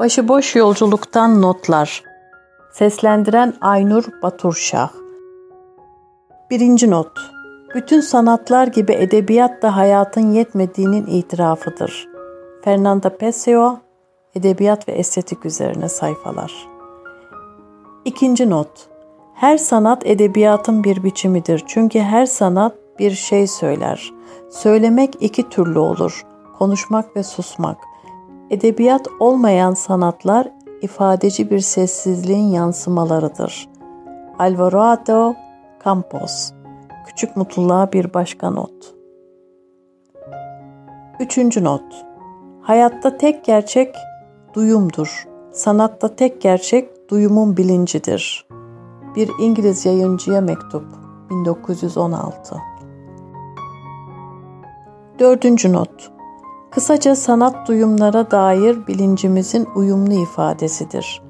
Başıboş Yolculuktan Notlar Seslendiren Aynur Baturşah Birinci Not Bütün sanatlar gibi edebiyat da hayatın yetmediğinin itirafıdır. Fernanda Pessoa, Edebiyat ve Estetik üzerine sayfalar. İkinci not Her sanat edebiyatın bir biçimidir. Çünkü her sanat bir şey söyler. Söylemek iki türlü olur. Konuşmak ve susmak. Edebiyat olmayan sanatlar ifadeci bir sessizliğin yansımalarıdır. Alvarado Campos Küçük mutluluğa bir başka not. Üçüncü not. Hayatta tek gerçek duyumdur. Sanatta tek gerçek duyumun bilincidir. Bir İngiliz yayıncıya mektup 1916 Dördüncü not. Kısaca sanat duyumlara dair bilincimizin uyumlu ifadesidir.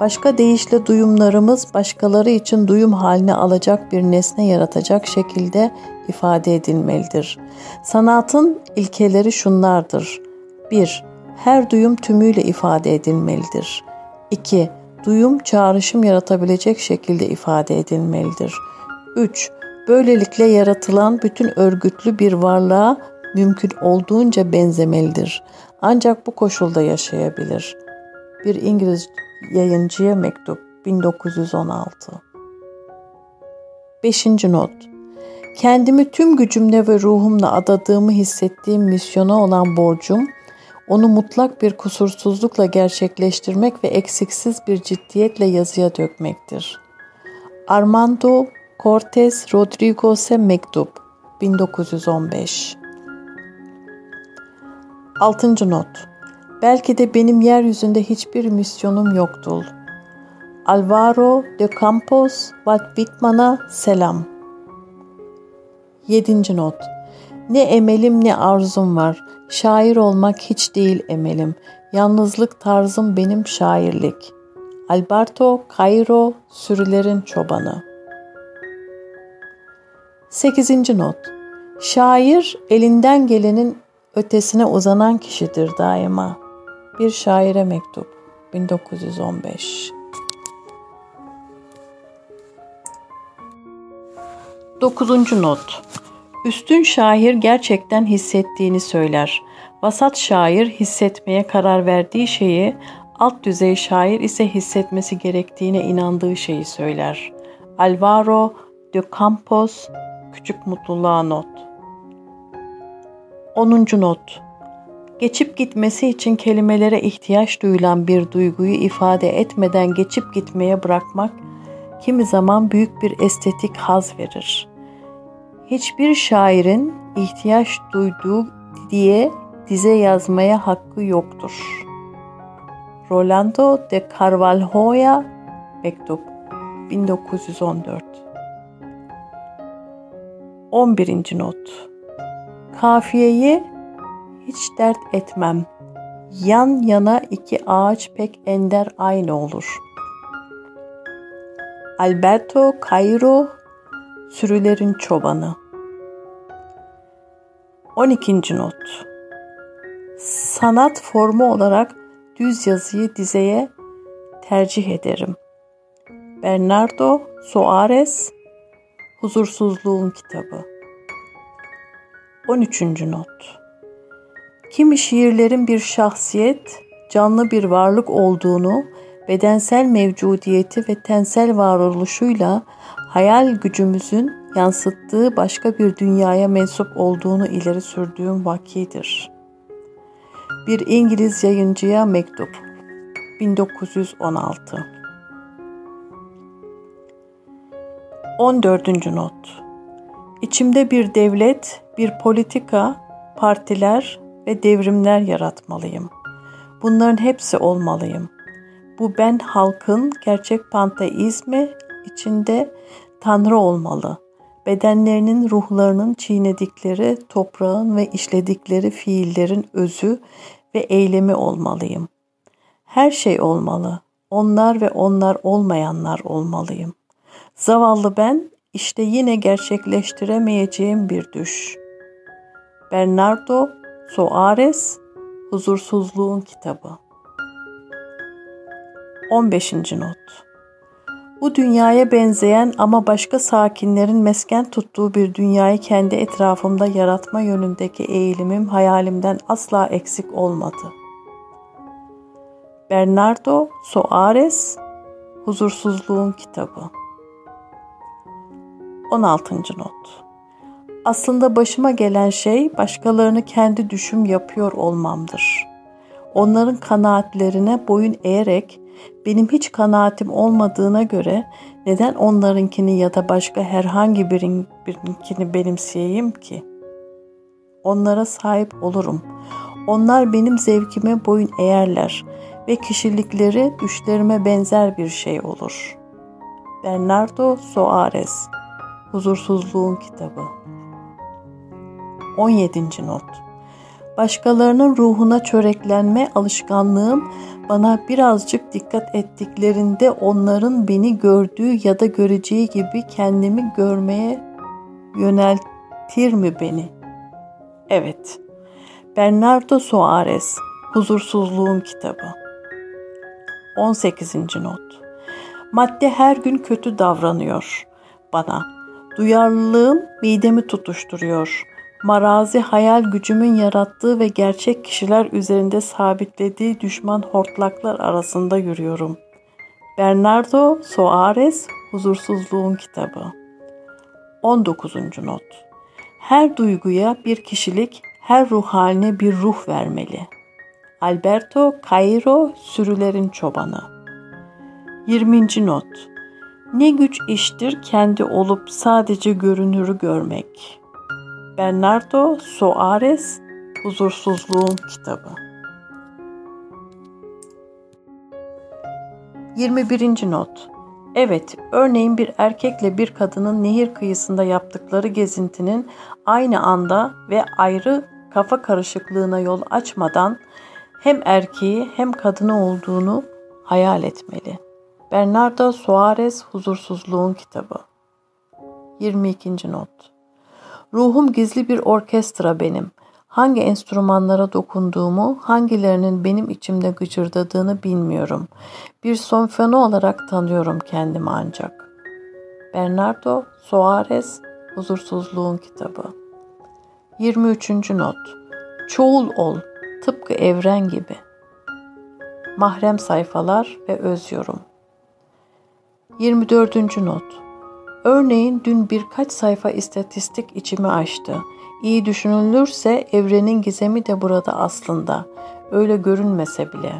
Başka deyişle duyumlarımız başkaları için duyum haline alacak bir nesne yaratacak şekilde ifade edilmelidir. Sanatın ilkeleri şunlardır. 1. Her duyum tümüyle ifade edilmelidir. 2. Duyum çağrışım yaratabilecek şekilde ifade edilmelidir. 3. Böylelikle yaratılan bütün örgütlü bir varlığa mümkün olduğunca benzemelidir. Ancak bu koşulda yaşayabilir. Bir İngiliz yayıncıya mektup 1916 5. not Kendimi tüm gücümle ve ruhumla adadığımı hissettiğim misyona olan borcum, onu mutlak bir kusursuzlukla gerçekleştirmek ve eksiksiz bir ciddiyetle yazıya dökmektir. Armando Cortez Rodriguez'e mektup 1915 6. not Belki de benim yeryüzünde hiçbir misyonum yoktur. Alvaro de Campos Walt Whitman'a selam. 7. not Ne emelim ne arzum var. Şair olmak hiç değil emelim. Yalnızlık tarzım benim şairlik. Alberto Cairo Sürülerin Çobanı 8. not Şair elinden gelenin ötesine uzanan kişidir daima. Bir şaire mektup 1915 Dokuzuncu not Üstün şair gerçekten hissettiğini söyler. Vasat şair hissetmeye karar verdiği şeyi, alt düzey şair ise hissetmesi gerektiğine inandığı şeyi söyler. Alvaro de Campos Küçük Mutluluğa Not 10. Not Geçip gitmesi için kelimelere ihtiyaç duyulan bir duyguyu ifade etmeden geçip gitmeye bırakmak kimi zaman büyük bir estetik haz verir. Hiçbir şairin ihtiyaç duyduğu diye dize yazmaya hakkı yoktur. Rolando de Carvalho'ya mektup 1914 11. not Kafiyeyi hiç dert etmem. Yan yana iki ağaç pek ender aynı olur. Alberto Cairo Sürülerin Çobanı 12. not Sanat formu olarak düz yazıyı dizeye tercih ederim. Bernardo Soares Huzursuzluğun Kitabı 13. not Kimi şiirlerin bir şahsiyet, canlı bir varlık olduğunu, bedensel mevcudiyeti ve tensel varoluşuyla hayal gücümüzün yansıttığı başka bir dünyaya mensup olduğunu ileri sürdüğüm vakidir. Bir İngiliz yayıncıya mektup 1916 14. not İçimde bir devlet, bir politika, partiler ve devrimler yaratmalıyım. Bunların hepsi olmalıyım. Bu ben halkın gerçek panteizmi içinde Tanrı olmalı. Bedenlerinin ruhlarının çiğnedikleri toprağın ve işledikleri fiillerin özü ve eylemi olmalıyım. Her şey olmalı. Onlar ve onlar olmayanlar olmalıyım. Zavallı ben işte yine gerçekleştiremeyeceğim bir düş. Bernardo Soares Huzursuzluğun Kitabı 15. not bu dünyaya benzeyen ama başka sakinlerin mesken tuttuğu bir dünyayı kendi etrafımda yaratma yönündeki eğilimim hayalimden asla eksik olmadı. Bernardo Soares Huzursuzluğun Kitabı 16. Not Aslında başıma gelen şey başkalarını kendi düşüm yapıyor olmamdır. Onların kanaatlerine boyun eğerek benim hiç kanaatim olmadığına göre neden onlarınkini ya da başka herhangi birin, birinkini benimseyeyim ki? Onlara sahip olurum. Onlar benim zevkime boyun eğerler ve kişilikleri düşlerime benzer bir şey olur. Bernardo Soares Huzursuzluğun Kitabı 17. Not Başkalarının ruhuna çöreklenme alışkanlığım bana birazcık dikkat ettiklerinde onların beni gördüğü ya da göreceği gibi kendimi görmeye yöneltir mi beni? Evet. Bernardo Soares Huzursuzluğun Kitabı 18. Not Madde her gün kötü davranıyor bana. Duyarlılığım midemi tutuşturuyor marazi hayal gücümün yarattığı ve gerçek kişiler üzerinde sabitlediği düşman hortlaklar arasında yürüyorum. Bernardo Soares Huzursuzluğun Kitabı 19. Not Her duyguya bir kişilik, her ruh haline bir ruh vermeli. Alberto Cairo Sürülerin Çobanı 20. Not Ne güç iştir kendi olup sadece görünürü görmek. Bernardo Soares Huzursuzluğun Kitabı 21. Not Evet, örneğin bir erkekle bir kadının nehir kıyısında yaptıkları gezintinin aynı anda ve ayrı kafa karışıklığına yol açmadan hem erkeği hem kadını olduğunu hayal etmeli. Bernardo Soares Huzursuzluğun Kitabı 22. Not Ruhum gizli bir orkestra benim. Hangi enstrümanlara dokunduğumu, hangilerinin benim içimde gıcırdadığını bilmiyorum. Bir sonfoni olarak tanıyorum kendimi ancak. Bernardo Soares Huzursuzluğun Kitabı 23. Not Çoğul ol, tıpkı evren gibi. Mahrem sayfalar ve öz yorum 24. Not Örneğin dün birkaç sayfa istatistik içimi açtı. İyi düşünülürse evrenin gizemi de burada aslında. Öyle görünmese bile.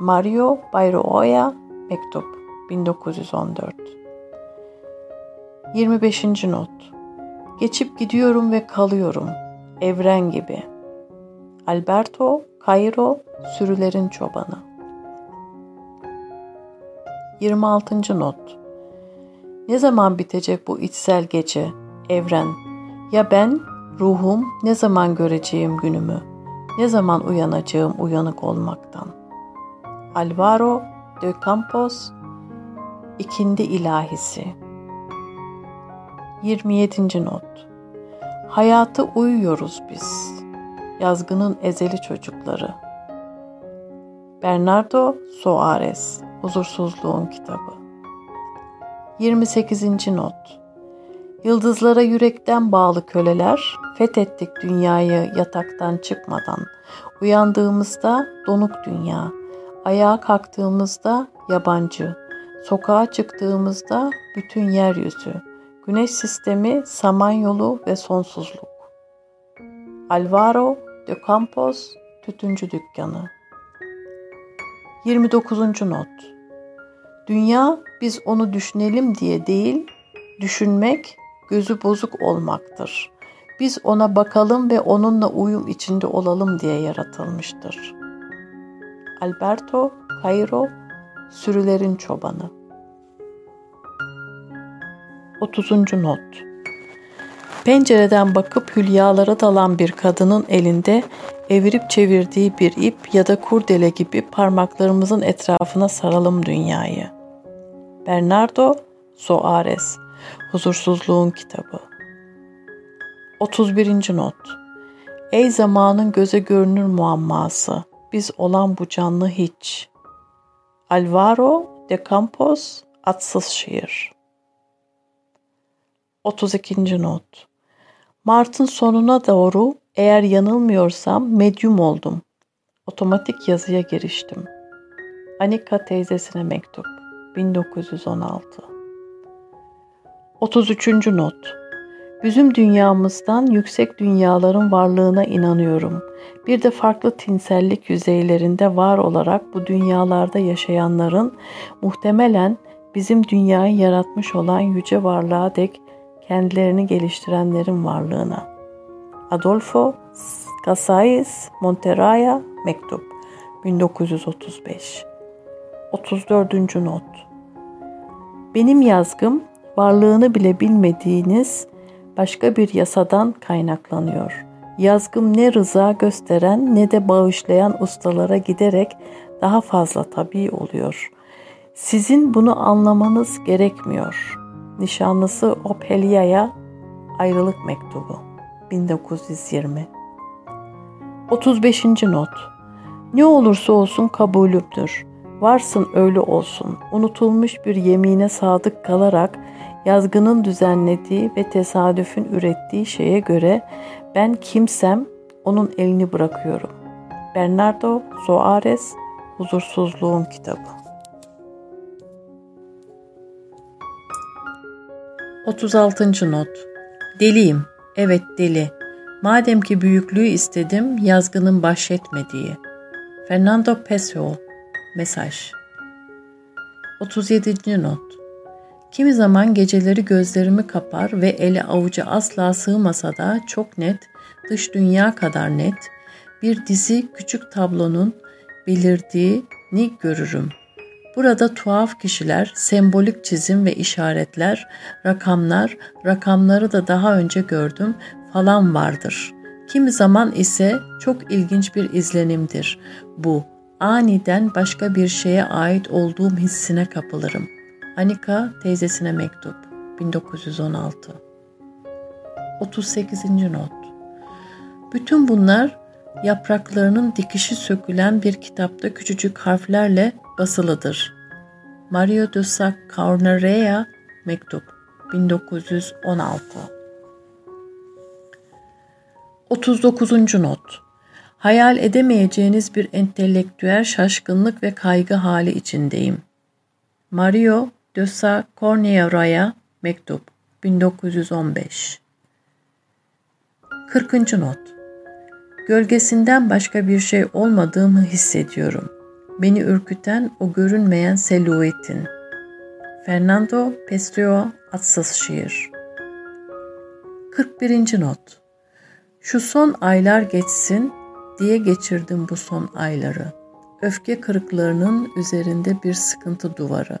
Mario Bayrooya Mektup 1914 25. Not Geçip gidiyorum ve kalıyorum. Evren gibi. Alberto Cairo Sürülerin Çobanı 26. Not ne zaman bitecek bu içsel gece, evren? Ya ben, ruhum ne zaman göreceğim günümü? Ne zaman uyanacağım uyanık olmaktan? Alvaro de Campos İkindi İlahisi 27. Not Hayatı uyuyoruz biz. Yazgının ezeli çocukları. Bernardo Soares Huzursuzluğun Kitabı 28. Not Yıldızlara yürekten bağlı köleler, fethettik dünyayı yataktan çıkmadan. Uyandığımızda donuk dünya, ayağa kalktığımızda yabancı, sokağa çıktığımızda bütün yeryüzü, güneş sistemi, samanyolu ve sonsuzluk. Alvaro de Campos, Tütüncü Dükkanı 29. Not Dünya biz onu düşünelim diye değil, düşünmek gözü bozuk olmaktır. Biz ona bakalım ve onunla uyum içinde olalım diye yaratılmıştır. Alberto Cairo Sürülerin Çobanı 30. Not Pencereden bakıp hülyalara dalan bir kadının elinde evirip çevirdiği bir ip ya da kurdele gibi parmaklarımızın etrafına saralım dünyayı.'' Bernardo Soares Huzursuzluğun Kitabı 31. Not Ey zamanın göze görünür muamması, biz olan bu canlı hiç. Alvaro de Campos Atsız Şiir 32. Not Mart'ın sonuna doğru eğer yanılmıyorsam medyum oldum. Otomatik yazıya giriştim. Anika teyzesine mektup 1916 33. Not Bizim dünyamızdan yüksek dünyaların varlığına inanıyorum. Bir de farklı tinsellik yüzeylerinde var olarak bu dünyalarda yaşayanların muhtemelen bizim dünyayı yaratmış olan yüce varlığa dek kendilerini geliştirenlerin varlığına. Adolfo Casais Monteraya Mektup 1935 34. Not Benim yazgım varlığını bile bilmediğiniz başka bir yasadan kaynaklanıyor. Yazgım ne rıza gösteren ne de bağışlayan ustalara giderek daha fazla tabii oluyor. Sizin bunu anlamanız gerekmiyor. Nişanlısı Ophelia'ya ayrılık mektubu 1920 35. not Ne olursa olsun kabulümdür. Varsın öyle olsun. Unutulmuş bir yemine sadık kalarak yazgının düzenlediği ve tesadüfün ürettiği şeye göre ben kimsem onun elini bırakıyorum. Bernardo Soares Huzursuzluğun Kitabı 36. Not Deliyim, evet deli. Madem ki büyüklüğü istedim, yazgının bahşetmediği. Fernando Pessoa Mesaj 37. Not Kimi zaman geceleri gözlerimi kapar ve eli avuca asla sığmasa da çok net, dış dünya kadar net, bir dizi küçük tablonun belirdiğini görürüm. Burada tuhaf kişiler, sembolik çizim ve işaretler, rakamlar, rakamları da daha önce gördüm falan vardır. Kimi zaman ise çok ilginç bir izlenimdir. Bu, aniden başka bir şeye ait olduğum hissine kapılırım.'' Anika teyzesine mektup 1916 38. not Bütün bunlar yapraklarının dikişi sökülen bir kitapta küçücük harflerle basılıdır. Mario de Sacarnerea mektup 1916 39. not Hayal edemeyeceğiniz bir entelektüel şaşkınlık ve kaygı hali içindeyim. Mario Dösa Corneora'ya mektup 1915 40. not Gölgesinden başka bir şey olmadığımı hissediyorum. Beni ürküten o görünmeyen selüetin. Fernando Pessoa Atsız Şiir 41. not Şu son aylar geçsin diye geçirdim bu son ayları. Öfke kırıklarının üzerinde bir sıkıntı duvarı.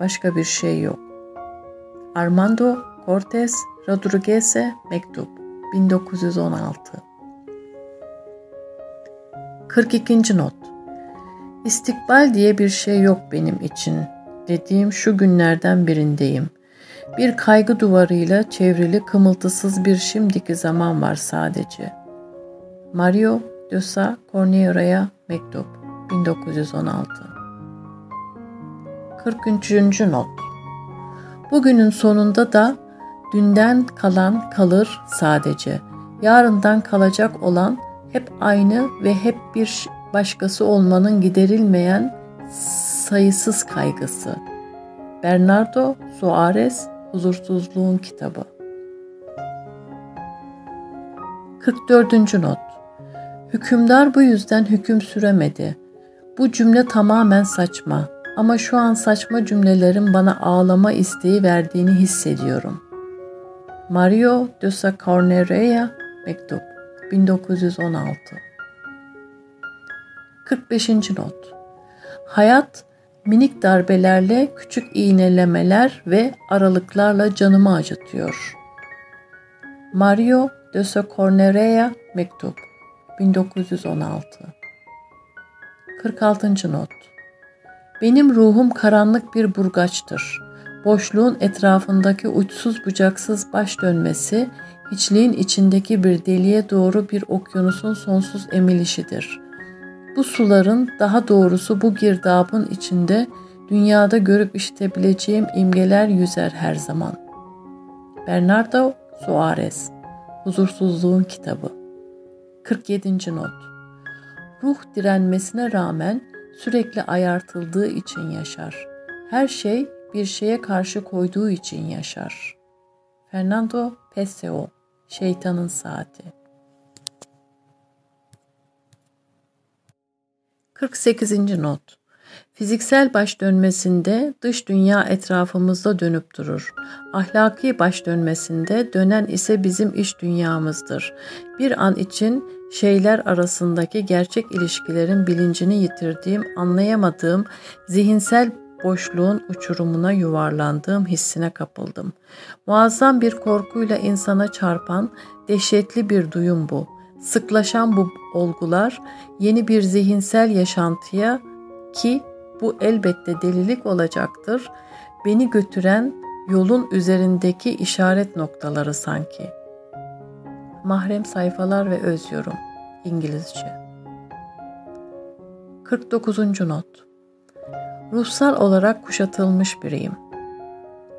Başka bir şey yok. Armando Cortez Rodriguez'e mektup 1916 42. not İstikbal diye bir şey yok benim için. Dediğim şu günlerden birindeyim. Bir kaygı duvarıyla çevrili kımıltısız bir şimdiki zaman var sadece. Mario Dosa Corneira'ya mektup 1916 43. Not Bugünün sonunda da dünden kalan kalır sadece. Yarından kalacak olan hep aynı ve hep bir başkası olmanın giderilmeyen sayısız kaygısı. Bernardo Suarez Huzursuzluğun Kitabı 44. Not Hükümdar bu yüzden hüküm süremedi. Bu cümle tamamen saçma. Ama şu an saçma cümlelerin bana ağlama isteği verdiğini hissediyorum. Mario de Sacarnerea Mektup 1916 45. Not Hayat minik darbelerle, küçük iğnelemeler ve aralıklarla canımı acıtıyor. Mario de Sacarnerea Mektup 1916 46. Not benim ruhum karanlık bir burgaçtır. Boşluğun etrafındaki uçsuz bucaksız baş dönmesi, hiçliğin içindeki bir deliğe doğru bir okyanusun sonsuz emilişidir. Bu suların daha doğrusu bu girdabın içinde dünyada görüp işitebileceğim imgeler yüzer her zaman. Bernardo Suarez Huzursuzluğun Kitabı 47. Not Ruh direnmesine rağmen sürekli ayartıldığı için yaşar. Her şey bir şeye karşı koyduğu için yaşar. Fernando Pessoa Şeytanın Saati 48. Not Fiziksel baş dönmesinde dış dünya etrafımızda dönüp durur. Ahlaki baş dönmesinde dönen ise bizim iş dünyamızdır. Bir an için şeyler arasındaki gerçek ilişkilerin bilincini yitirdiğim, anlayamadığım, zihinsel boşluğun uçurumuna yuvarlandığım hissine kapıldım. Muazzam bir korkuyla insana çarpan dehşetli bir duyum bu. Sıklaşan bu olgular yeni bir zihinsel yaşantıya ki bu elbette delilik olacaktır. Beni götüren yolun üzerindeki işaret noktaları sanki. Mahrem sayfalar ve öz yorum İngilizce 49. not Ruhsal olarak kuşatılmış biriyim.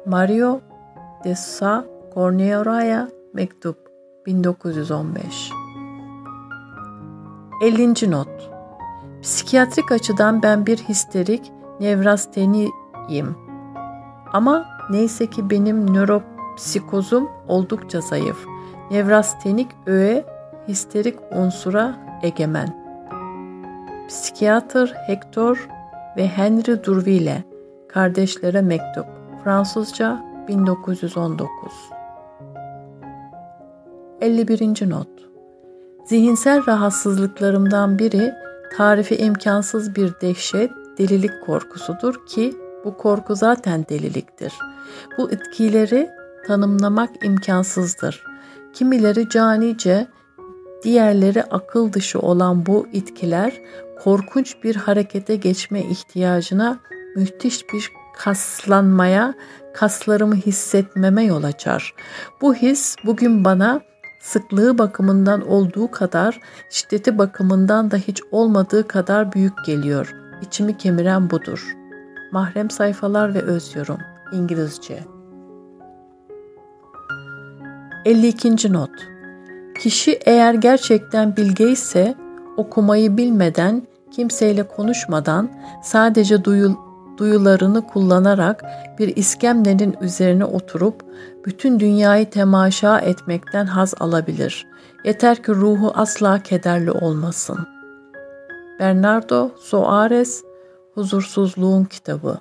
Mario de Sa Corneora'ya mektup 1915 50. not Psikiyatrik açıdan ben bir histerik nevrasteniyim. Ama neyse ki benim nöropsikozum oldukça zayıf. Nevrastenik öğe histerik unsura egemen. Psikiyatr Hector ve Henry Durville Kardeşlere Mektup Fransızca 1919 51. Not Zihinsel rahatsızlıklarımdan biri tarifi imkansız bir dehşet, delilik korkusudur ki bu korku zaten deliliktir. Bu etkileri tanımlamak imkansızdır. Kimileri canice, diğerleri akıl dışı olan bu itkiler korkunç bir harekete geçme ihtiyacına müthiş bir kaslanmaya, kaslarımı hissetmeme yol açar. Bu his bugün bana sıklığı bakımından olduğu kadar şiddeti bakımından da hiç olmadığı kadar büyük geliyor. İçimi kemiren budur. Mahrem sayfalar ve öz yorum İngilizce 52. not Kişi eğer gerçekten bilge ise okumayı bilmeden, kimseyle konuşmadan, sadece duyul, duyularını kullanarak bir iskemlenin üzerine oturup bütün dünyayı temaşa etmekten haz alabilir. Yeter ki ruhu asla kederli olmasın. Bernardo Soares Huzursuzluğun Kitabı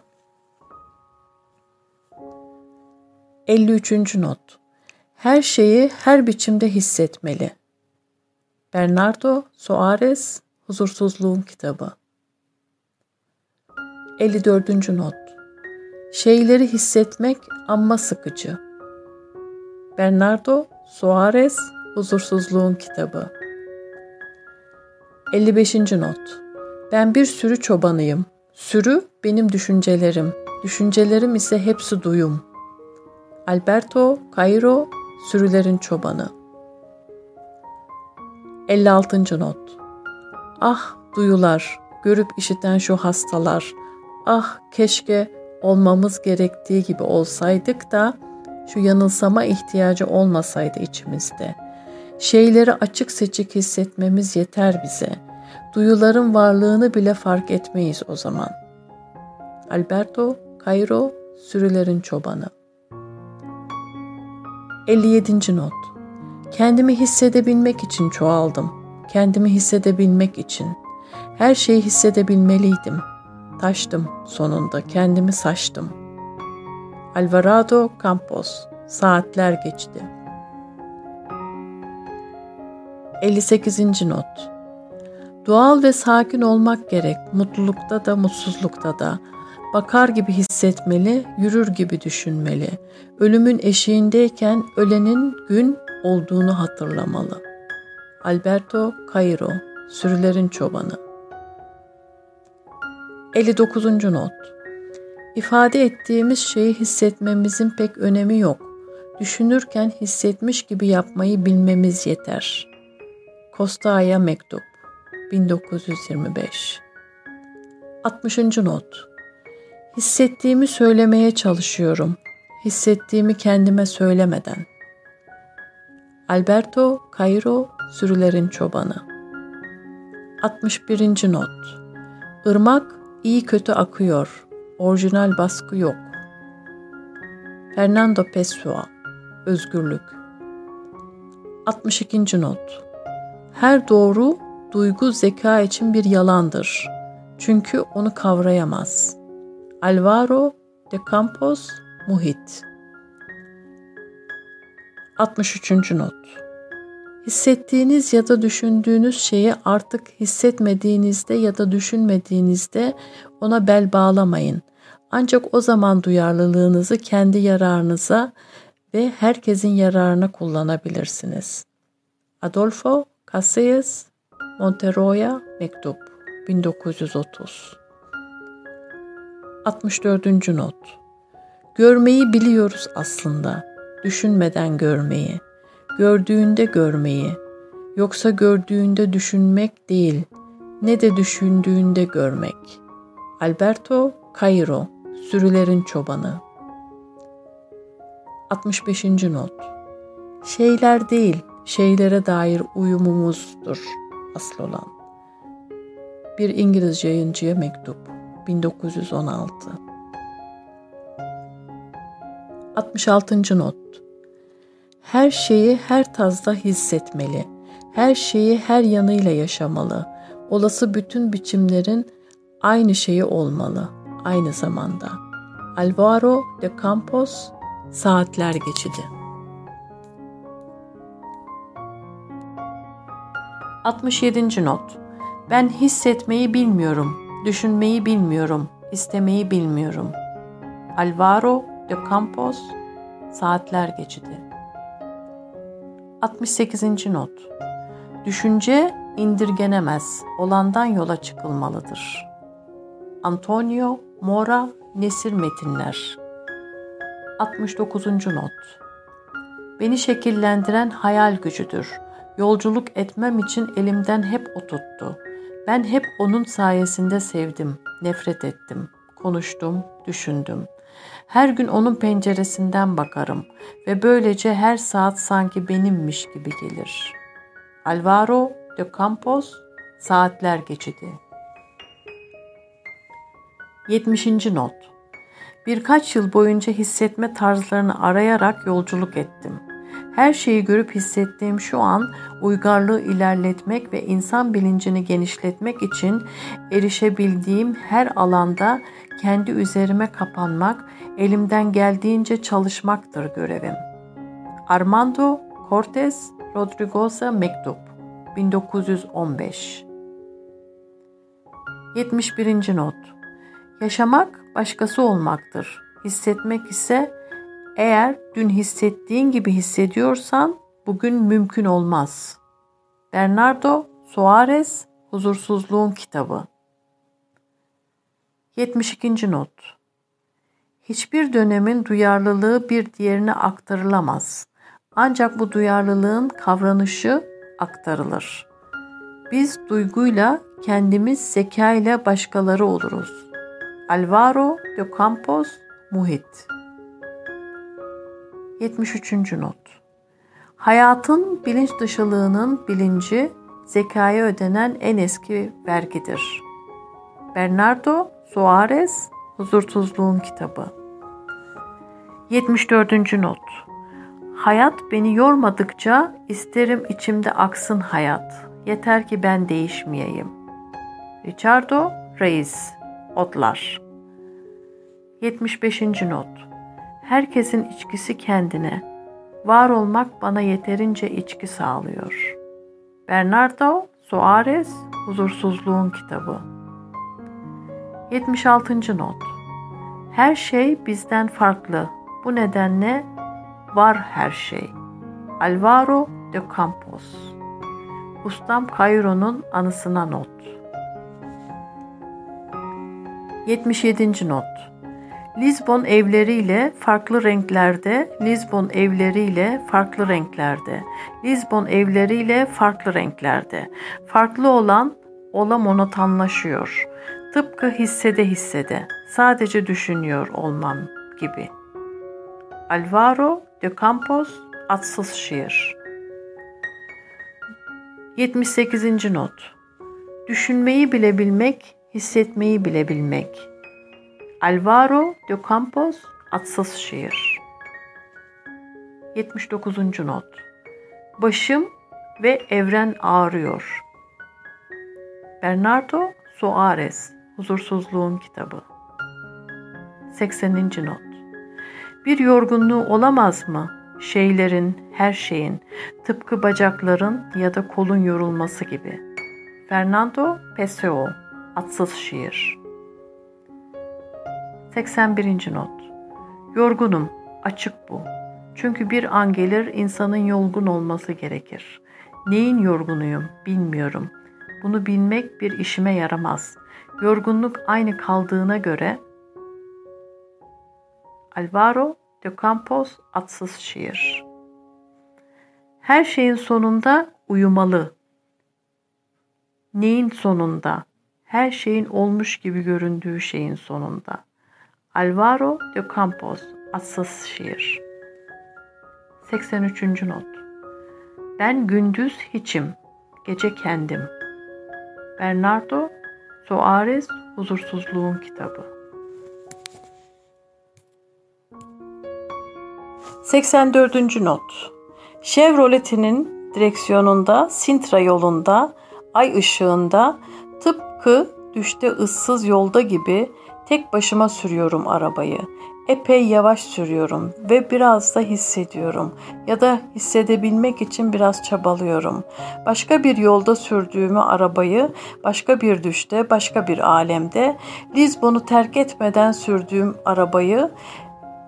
53. Not Her şeyi her biçimde hissetmeli. Bernardo Soares Huzursuzluğun Kitabı 54. Not Şeyleri hissetmek amma sıkıcı. Bernardo Soares Huzursuzluğun Kitabı 55. Not Ben bir sürü çobanıyım. Sürü benim düşüncelerim. Düşüncelerim ise hepsi duyum. Alberto Cairo Sürülerin Çobanı 56. Not Ah duyular, görüp işiten şu hastalar, ah keşke olmamız gerektiği gibi olsaydık da şu yanılsama ihtiyacı olmasaydı içimizde. Şeyleri açık seçik hissetmemiz yeter bize. Duyuların varlığını bile fark etmeyiz o zaman. Alberto Cairo Sürülerin Çobanı 57. Not Kendimi hissedebilmek için çoğaldım. Kendimi hissedebilmek için. Her şeyi hissedebilmeliydim. Taştım sonunda, kendimi saçtım. Alvarado Campos Saatler geçti. 58. Not Doğal ve sakin olmak gerek, mutlulukta da mutsuzlukta da. Bakar gibi hissetmeli, yürür gibi düşünmeli. Ölümün eşiğindeyken ölenin gün olduğunu hatırlamalı. Alberto Cairo, Sürülerin Çobanı 59. Not İfade ettiğimiz şeyi hissetmemizin pek önemi yok. Düşünürken hissetmiş gibi yapmayı bilmemiz yeter. Kosta'ya mektup 1925 60. not Hissettiğimi söylemeye çalışıyorum. Hissettiğimi kendime söylemeden. Alberto Cairo Sürülerin Çobanı 61. not Irmak iyi kötü akıyor. Orijinal baskı yok. Fernando Pessoa Özgürlük 62. not Her doğru duygu zeka için bir yalandır. Çünkü onu kavrayamaz. Alvaro de Campos Muhit 63. not Hissettiğiniz ya da düşündüğünüz şeyi artık hissetmediğinizde ya da düşünmediğinizde ona bel bağlamayın. Ancak o zaman duyarlılığınızı kendi yararınıza ve herkesin yararına kullanabilirsiniz. Adolfo Casillas Montero'ya mektup 1930 64. not Görmeyi biliyoruz aslında, düşünmeden görmeyi, gördüğünde görmeyi, yoksa gördüğünde düşünmek değil, ne de düşündüğünde görmek. Alberto Cairo, Sürülerin Çobanı 65. not Şeyler değil, şeylere dair uyumumuzdur asıl olan. Bir İngiliz yayıncıya mektup 1916 66. not Her şeyi her tazda hissetmeli. Her şeyi her yanıyla yaşamalı. Olası bütün biçimlerin aynı şeyi olmalı aynı zamanda. Alvaro de Campos Saatler Geçidi 67. not Ben hissetmeyi bilmiyorum, düşünmeyi bilmiyorum, istemeyi bilmiyorum. Alvaro de Campos Saatler Geçidi 68. not Düşünce indirgenemez, olandan yola çıkılmalıdır. Antonio Mora Nesir Metinler 69. not Beni şekillendiren hayal gücüdür. Yolculuk etmem için elimden hep o tuttu. Ben hep onun sayesinde sevdim, nefret ettim, konuştum, düşündüm. Her gün onun penceresinden bakarım ve böylece her saat sanki benimmiş gibi gelir. Alvaro de Campos Saatler Geçidi 70. not Birkaç yıl boyunca hissetme tarzlarını arayarak yolculuk ettim. Her şeyi görüp hissettiğim şu an uygarlığı ilerletmek ve insan bilincini genişletmek için erişebildiğim her alanda kendi üzerime kapanmak, elimden geldiğince çalışmaktır görevim. Armando Cortez Rodriguez'a mektup 1915 71. not Yaşamak başkası olmaktır. Hissetmek ise eğer dün hissettiğin gibi hissediyorsan bugün mümkün olmaz. Bernardo Suarez Huzursuzluğun Kitabı 72. Not Hiçbir dönemin duyarlılığı bir diğerine aktarılamaz. Ancak bu duyarlılığın kavranışı aktarılır. Biz duyguyla kendimiz zeka ile başkaları oluruz. Alvaro de Campos Muhit 73. not Hayatın bilinç dışılığının bilinci zekaya ödenen en eski vergidir. Bernardo Suarez Huzursuzluğun Kitabı 74. not Hayat beni yormadıkça isterim içimde aksın hayat. Yeter ki ben değişmeyeyim. Ricardo Reis Otlar 75. not Herkesin içkisi kendine. Var olmak bana yeterince içki sağlıyor. Bernardo Suarez Huzursuzluğun Kitabı 76. not Her şey bizden farklı. Bu nedenle var her şey. Alvaro de Campos Ustam Cairo'nun anısına not 77. not Lisbon evleriyle farklı renklerde, Lisbon evleriyle farklı renklerde, Lisbon evleriyle farklı renklerde. Farklı olan ola monotonlaşıyor. Tıpkı hissede hissede, sadece düşünüyor olmam gibi. Alvaro de Campos Atsız Şiir 78. Not Düşünmeyi bile bilmek, hissetmeyi bile bilmek. Alvaro de Campos Atsız Şiir 79. Not Başım ve evren ağrıyor. Bernardo Soares Huzursuzluğun Kitabı 80. Not Bir yorgunluğu olamaz mı? Şeylerin, her şeyin, tıpkı bacakların ya da kolun yorulması gibi. Fernando Pessoa Atsız Şiir 81. Not Yorgunum, açık bu. Çünkü bir an gelir insanın yorgun olması gerekir. Neyin yorgunuyum bilmiyorum. Bunu bilmek bir işime yaramaz. Yorgunluk aynı kaldığına göre Alvaro de Campos Atsız Şiir Her şeyin sonunda uyumalı. Neyin sonunda? Her şeyin olmuş gibi göründüğü şeyin sonunda. Alvaro de Campos Atsız Şiir 83. Not Ben gündüz hiçim, gece kendim. Bernardo Soares Huzursuzluğun Kitabı 84. Not Chevrolet'inin direksiyonunda, Sintra yolunda, ay ışığında, tıpkı düşte ıssız yolda gibi tek başıma sürüyorum arabayı. Epey yavaş sürüyorum ve biraz da hissediyorum ya da hissedebilmek için biraz çabalıyorum. Başka bir yolda sürdüğümü arabayı, başka bir düşte, başka bir alemde, Lizbon'u terk etmeden sürdüğüm arabayı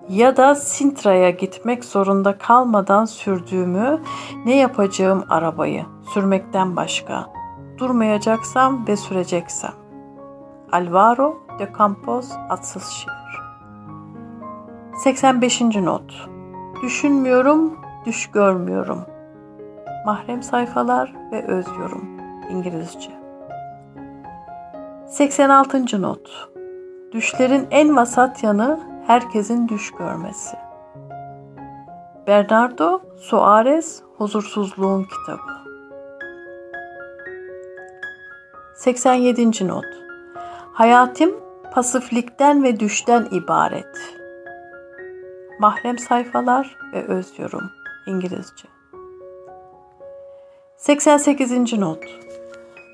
ya da Sintra'ya gitmek zorunda kalmadan sürdüğümü, ne yapacağım arabayı sürmekten başka. Durmayacaksam ve süreceksem. Alvaro de Campos Atsız Şiir 85. Not Düşünmüyorum, düş görmüyorum. Mahrem sayfalar ve öz yorum İngilizce 86. Not Düşlerin en vasat yanı herkesin düş görmesi. Bernardo Soares Huzursuzluğun Kitabı 87. Not Hayatım pasiflikten ve düşten ibaret. Mahrem sayfalar ve öz yorum İngilizce. 88. not.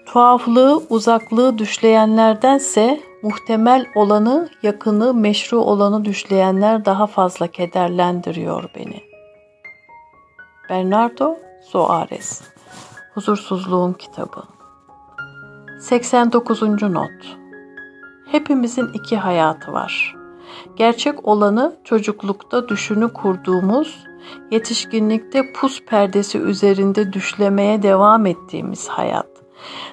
Tuhaflığı, uzaklığı düşleyenlerdense muhtemel olanı, yakını, meşru olanı düşleyenler daha fazla kederlendiriyor beni. Bernardo Soares Huzursuzluğun Kitabı 89. not. Hepimizin iki hayatı var. Gerçek olanı çocuklukta düşünü kurduğumuz, yetişkinlikte pus perdesi üzerinde düşlemeye devam ettiğimiz hayat.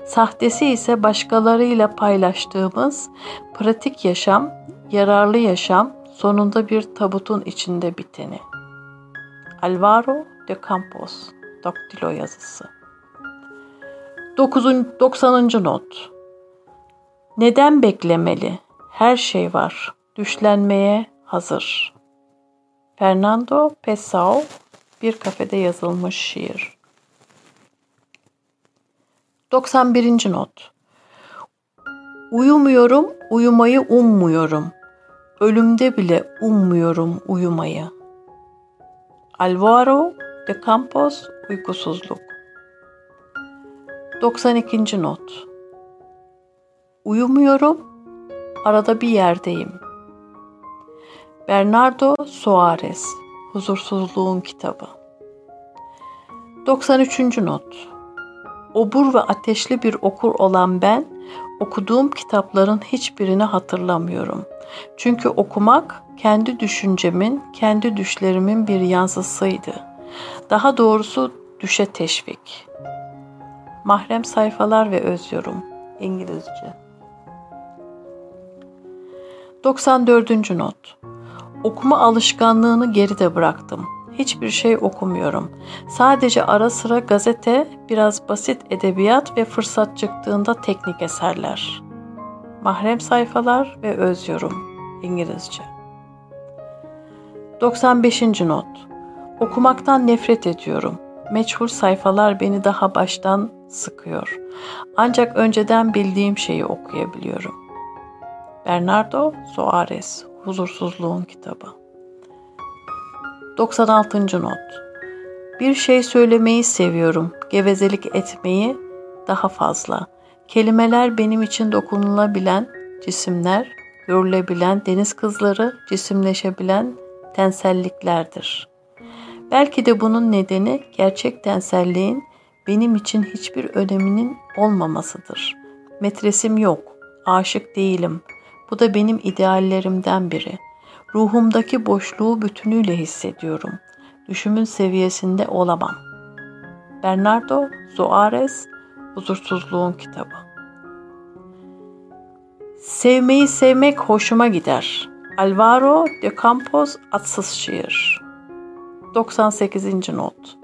Sahtesi ise başkalarıyla paylaştığımız pratik yaşam, yararlı yaşam, sonunda bir tabutun içinde biteni. Alvaro de Campos, Daktilo yazısı. 9. 90. not. Neden beklemeli? Her şey var düşlenmeye hazır. Fernando Pessoa bir kafede yazılmış şiir. 91. not. Uyumuyorum, uyumayı ummuyorum. Ölümde bile ummuyorum uyumayı. Alvaro de Campos Uykusuzluk 92. not. Uyumuyorum, arada bir yerdeyim. Bernardo Soares Huzursuzluğun Kitabı 93. Not Obur ve ateşli bir okur olan ben, okuduğum kitapların hiçbirini hatırlamıyorum. Çünkü okumak kendi düşüncemin, kendi düşlerimin bir yansısıydı. Daha doğrusu düşe teşvik. Mahrem sayfalar ve öz yorum İngilizce 94. not Okuma alışkanlığını geride bıraktım. hiçbir şey okumuyorum. Sadece ara sıra gazete, biraz basit edebiyat ve fırsat çıktığında teknik eserler. Mahrem sayfalar ve öz yorum. İngilizce. 95. not. Okumaktan nefret ediyorum. Meçhul sayfalar beni daha baştan sıkıyor. Ancak önceden bildiğim şeyi okuyabiliyorum. Bernardo Soares, Huzursuzluğun Kitabı 96. not. Bir şey söylemeyi seviyorum, gevezelik etmeyi daha fazla. Kelimeler benim için dokunulabilen cisimler, görülebilen deniz kızları, cisimleşebilen tenselliklerdir. Belki de bunun nedeni gerçek tenselliğin benim için hiçbir öneminin olmamasıdır. Metresim yok, aşık değilim. Bu da benim ideallerimden biri. Ruhumdaki boşluğu bütünüyle hissediyorum. Düşümün seviyesinde olamam. Bernardo Soares, Huzursuzluğun Kitabı Sevmeyi sevmek hoşuma gider. Alvaro de Campos Atsız Şiir 98. Not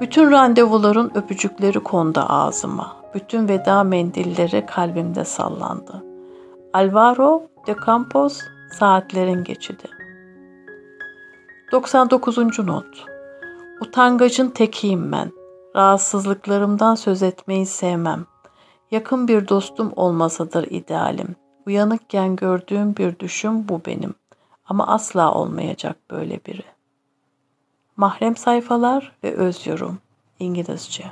Bütün randevuların öpücükleri kondu ağzıma. Bütün veda mendilleri kalbimde sallandı. Alvaro de Campos Saatlerin Geçidi 99. Not Utangacın tekiyim ben. Rahatsızlıklarımdan söz etmeyi sevmem. Yakın bir dostum olmasadır idealim. Uyanıkken gördüğüm bir düşüm bu benim. Ama asla olmayacak böyle biri. Mahrem sayfalar ve öz yorum. İngilizce.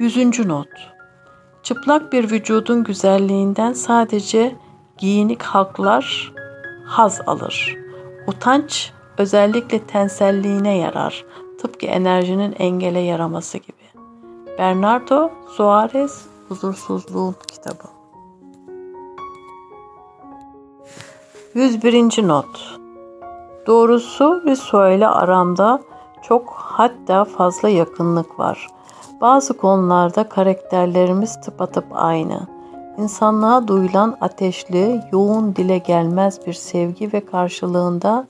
Yüzüncü not. Çıplak bir vücudun güzelliğinden sadece giyinik halklar haz alır. Utanç özellikle tenselliğine yarar. Tıpkı enerjinin engele yaraması gibi. Bernardo Soares Huzursuzluğun kitabı. 101. not Doğrusu Riso ile aramda çok hatta fazla yakınlık var. Bazı konularda karakterlerimiz tıpatıp aynı. İnsanlığa duyulan ateşli, yoğun dile gelmez bir sevgi ve karşılığında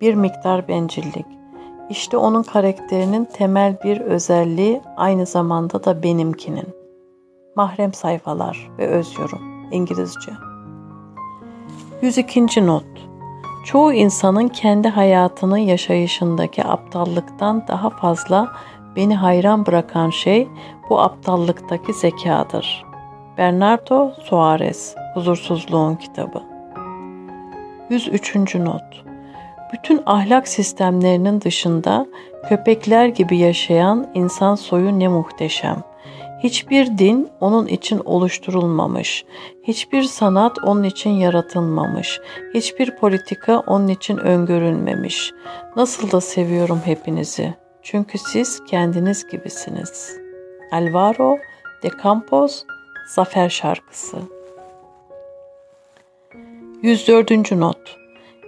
bir miktar bencillik. İşte onun karakterinin temel bir özelliği aynı zamanda da benimkinin. Mahrem sayfalar ve öz yorum. İngilizce. 102. not Çoğu insanın kendi hayatının yaşayışındaki aptallıktan daha fazla beni hayran bırakan şey bu aptallıktaki zekadır. Bernardo Soares, Huzursuzluğun Kitabı 103. Not Bütün ahlak sistemlerinin dışında köpekler gibi yaşayan insan soyu ne muhteşem. Hiçbir din onun için oluşturulmamış. Hiçbir sanat onun için yaratılmamış. Hiçbir politika onun için öngörülmemiş. Nasıl da seviyorum hepinizi. Çünkü siz kendiniz gibisiniz. Alvaro de Campos Zafer Şarkısı 104. Not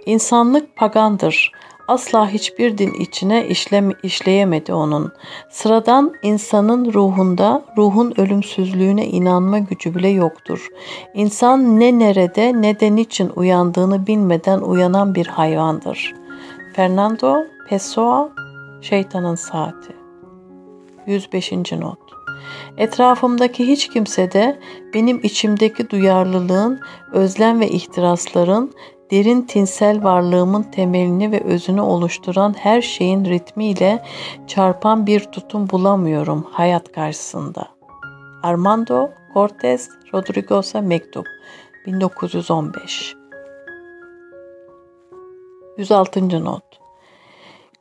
İnsanlık pagandır asla hiçbir din içine işlem, işleyemedi onun. Sıradan insanın ruhunda ruhun ölümsüzlüğüne inanma gücü bile yoktur. İnsan ne nerede ne de niçin uyandığını bilmeden uyanan bir hayvandır. Fernando Pessoa Şeytanın Saati 105. Not Etrafımdaki hiç kimse de benim içimdeki duyarlılığın, özlem ve ihtirasların, derin tinsel varlığımın temelini ve özünü oluşturan her şeyin ritmiyle çarpan bir tutum bulamıyorum hayat karşısında. Armando Cortez Rodrigos'a mektup 1915 106. not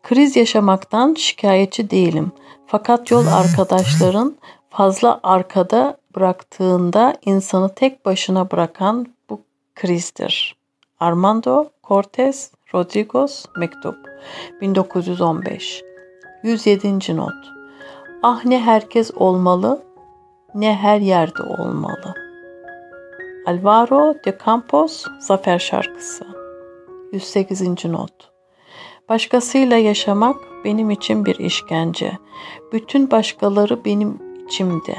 Kriz yaşamaktan şikayetçi değilim. Fakat yol arkadaşların fazla arkada bıraktığında insanı tek başına bırakan bu krizdir. Armando Cortez Rodriguez Mektup 1915 107. Not Ah ne herkes olmalı, ne her yerde olmalı. Alvaro de Campos Zafer Şarkısı 108. Not Başkasıyla yaşamak benim için bir işkence. Bütün başkaları benim içimde.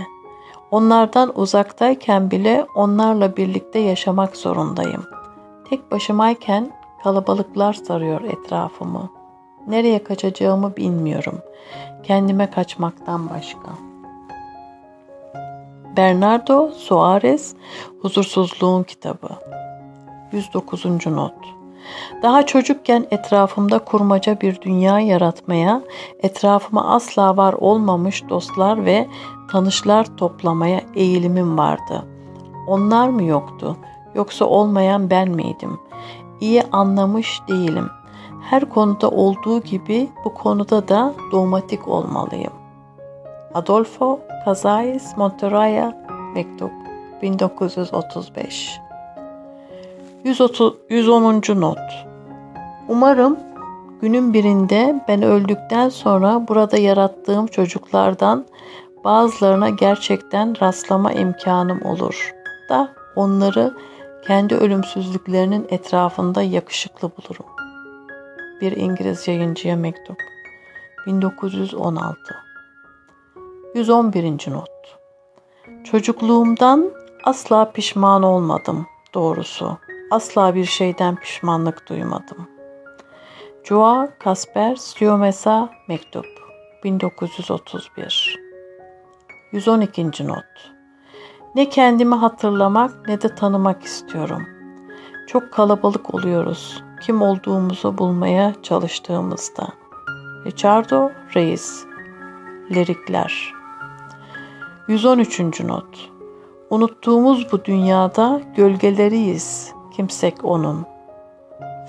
Onlardan uzaktayken bile onlarla birlikte yaşamak zorundayım. Tek başımayken kalabalıklar sarıyor etrafımı. Nereye kaçacağımı bilmiyorum. Kendime kaçmaktan başka. Bernardo Soares Huzursuzluğun Kitabı 109. Not Daha çocukken etrafımda kurmaca bir dünya yaratmaya, etrafıma asla var olmamış dostlar ve tanışlar toplamaya eğilimim vardı. Onlar mı yoktu? Yoksa olmayan ben miydim? İyi anlamış değilim. Her konuda olduğu gibi bu konuda da dogmatik olmalıyım. Adolfo Casais Monteraya Mektup 1935 130, 110. Not Umarım günün birinde ben öldükten sonra burada yarattığım çocuklardan bazılarına gerçekten rastlama imkanım olur da onları kendi ölümsüzlüklerinin etrafında yakışıklı bulurum. Bir İngiliz yayıncıya mektup 1916 111. Not Çocukluğumdan asla pişman olmadım doğrusu. Asla bir şeyden pişmanlık duymadım. Joa Kasper Sliomesa Mektup 1931 112. Not Ne kendimi hatırlamak ne de tanımak istiyorum. Çok kalabalık oluyoruz. Kim olduğumuzu bulmaya çalıştığımızda. Ricardo Reis Lirikler 113. Not Unuttuğumuz bu dünyada gölgeleriyiz, kimsek onun.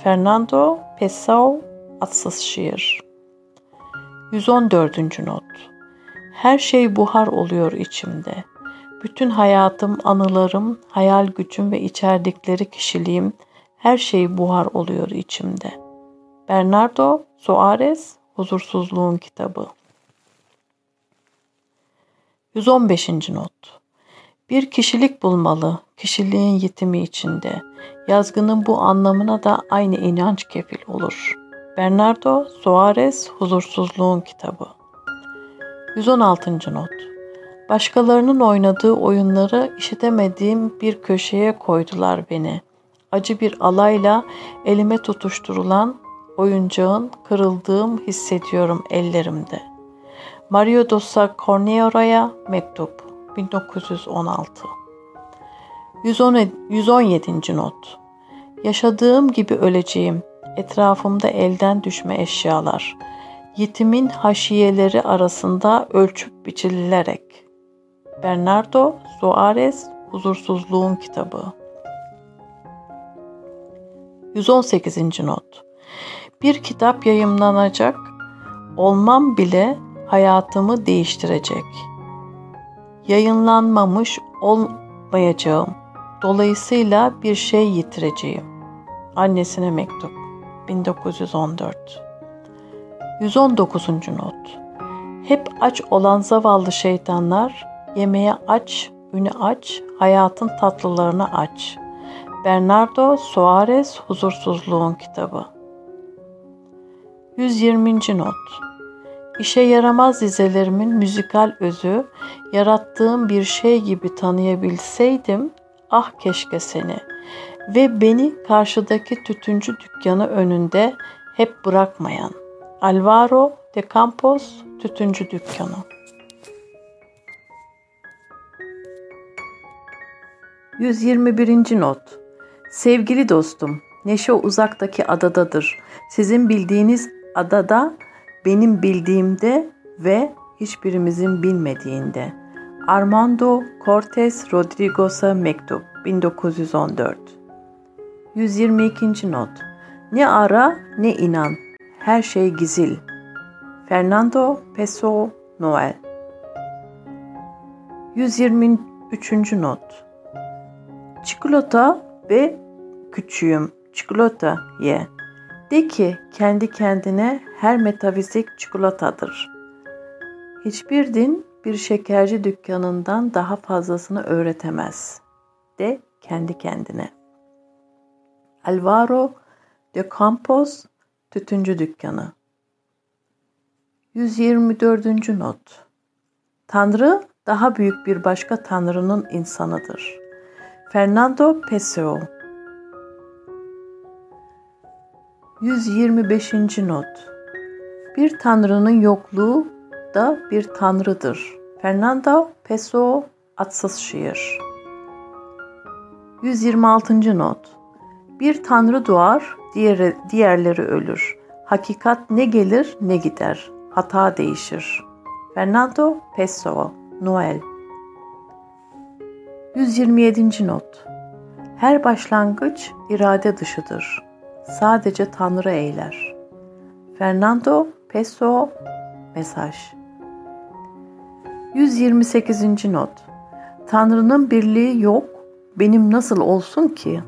Fernando Pessoa Atsız Şiir 114. Not Her şey buhar oluyor içimde. Bütün hayatım, anılarım, hayal gücüm ve içerdikleri kişiliğim her şey buhar oluyor içimde. Bernardo Soares Huzursuzluğun Kitabı 115. Not Bir kişilik bulmalı, kişiliğin yitimi içinde. Yazgının bu anlamına da aynı inanç kefil olur. Bernardo Soares Huzursuzluğun Kitabı 116. Not Başkalarının oynadığı oyunları işitemediğim bir köşeye koydular beni. Acı bir alayla elime tutuşturulan oyuncağın kırıldığım hissediyorum ellerimde. Mario Dosa Cornero'ya mektup 1916 117. not Yaşadığım gibi öleceğim. Etrafımda elden düşme eşyalar. Yitimin haşiyeleri arasında ölçüp biçilerek. Bernardo Soares Huzursuzluğun Kitabı 118. not Bir kitap yayımlanacak, olmam bile hayatımı değiştirecek. Yayınlanmamış olmayacağım. Dolayısıyla bir şey yitireceğim. Annesine mektup 1914 119. not Hep aç olan zavallı şeytanlar yemeğe aç, üne aç, hayatın tatlılarını aç. Bernardo Soares Huzursuzluğun Kitabı 120. not İşe yaramaz dizelerimin müzikal özü, yarattığım bir şey gibi tanıyabilseydim, ah keşke seni ve beni karşıdaki tütüncü dükkanı önünde hep bırakmayan Alvaro de Campos Tütüncü Dükkanı. ...121. Not Sevgili dostum, Neşe uzaktaki adadadır. Sizin bildiğiniz adada benim bildiğimde ve hiçbirimizin bilmediğinde. Armando Cortes Rodrigos'a mektup 1914 122. not Ne ara ne inan her şey gizil Fernando Pessoa Noel 123. not Çikolata ve küçüğüm çikolata ye. De ki kendi kendine her metafizik çikolatadır. Hiçbir din bir şekerci dükkanından daha fazlasını öğretemez. De kendi kendine. Alvaro de Campos Tütüncü Dükkanı 124. Not Tanrı daha büyük bir başka tanrının insanıdır. Fernando Pessoa 125. Not Bir tanrının yokluğu da bir tanrıdır. Fernando Pessoa Atsız Şiir 126. Not Bir tanrı doğar, diğeri, diğerleri ölür. Hakikat ne gelir ne gider. Hata değişir. Fernando Pessoa Noel 127. Not Her başlangıç irade dışıdır. Sadece Tanrı eyler. Fernando Pessoa Mesaj 128. Not Tanrı'nın birliği yok, benim nasıl olsun ki?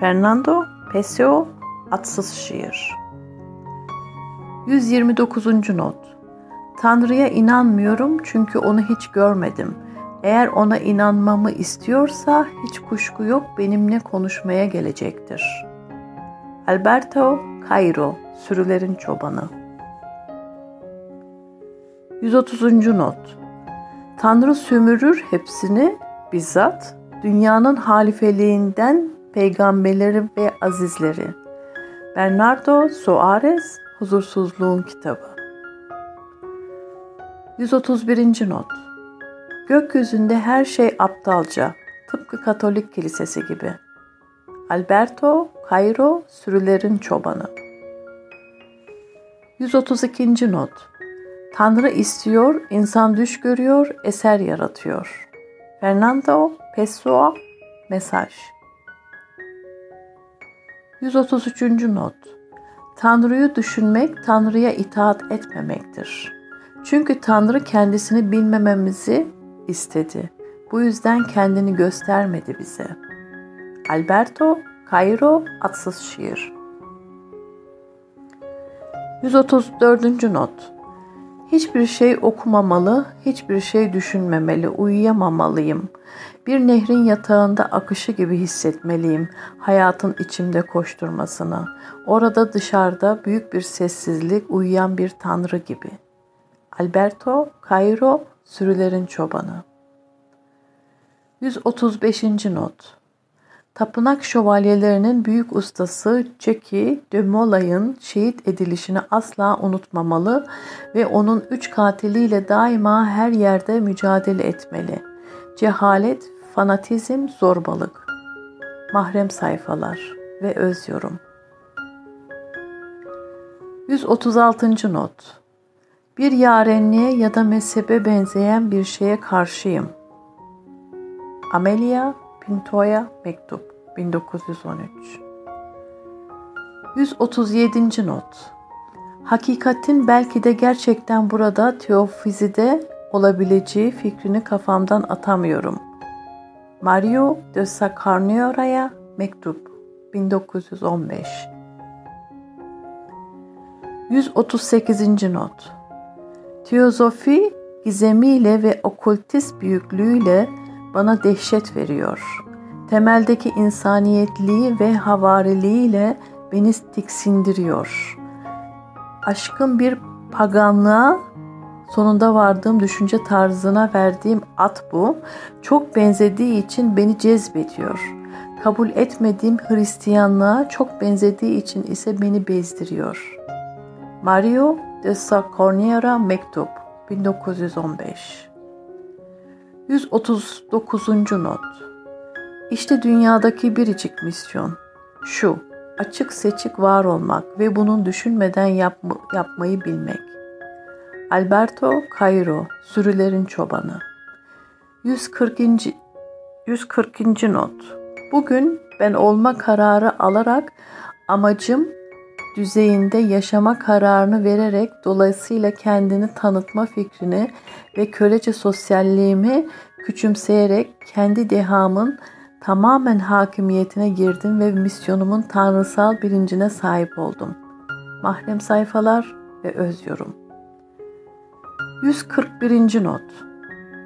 Fernando Pessoa Atsız Şiir 129. Not Tanrı'ya inanmıyorum çünkü onu hiç görmedim. Eğer ona inanmamı istiyorsa hiç kuşku yok benimle konuşmaya gelecektir. Alberto Cairo, Sürülerin Çobanı 130. Not Tanrı sömürür hepsini bizzat, dünyanın halifeliğinden peygamberleri ve azizleri. Bernardo Soares, Huzursuzluğun Kitabı 131. Not Gökyüzünde her şey aptalca, tıpkı Katolik Kilisesi gibi. Alberto Cairo, Sürülerin Çobanı 132. Not Tanrı istiyor, insan düş görüyor, eser yaratıyor. Fernando Pessoa Mesaj 133. Not Tanrı'yı düşünmek, Tanrı'ya itaat etmemektir. Çünkü Tanrı kendisini bilmememizi istedi. Bu yüzden kendini göstermedi bize. Alberto Cairo Atsız Şiir 134. Not Hiçbir şey okumamalı, hiçbir şey düşünmemeli, uyuyamamalıyım. Bir nehrin yatağında akışı gibi hissetmeliyim hayatın içimde koşturmasını. Orada dışarıda büyük bir sessizlik uyuyan bir tanrı gibi. Alberto Cairo Sürülerin Çobanı 135. Not Tapınak şövalyelerinin büyük ustası Jackie de Molay'ın şehit edilişini asla unutmamalı ve onun üç katiliyle daima her yerde mücadele etmeli. Cehalet, fanatizm, zorbalık. Mahrem sayfalar ve öz yorum. 136. not Bir yarenliğe ya da mezhebe benzeyen bir şeye karşıyım. Amelia Pinto'ya mektup 1913 137. not Hakikatin belki de gerçekten burada teofizide olabileceği fikrini kafamdan atamıyorum. Mario de Sacarniora'ya mektup 1915 138. not Teozofi gizemiyle ve okultist büyüklüğüyle bana dehşet veriyor. Temeldeki insaniyetliği ve havariliğiyle beni tiksindiriyor. Aşkın bir paganlığa sonunda vardığım düşünce tarzına verdiğim at bu. Çok benzediği için beni cezbediyor. Kabul etmediğim Hristiyanlığa çok benzediği için ise beni bezdiriyor. Mario de Sacorniera Mektup 1915 139. not İşte dünyadaki biricik misyon. Şu, açık seçik var olmak ve bunun düşünmeden yapma, yapmayı bilmek. Alberto Cairo, Sürülerin Çobanı 140. 140. not Bugün ben olma kararı alarak amacım düzeyinde yaşama kararını vererek dolayısıyla kendini tanıtma fikrini ve kölece sosyalliğimi küçümseyerek kendi dehamın tamamen hakimiyetine girdim ve misyonumun tanrısal bilincine sahip oldum. Mahrem sayfalar ve öz yorum. 141. not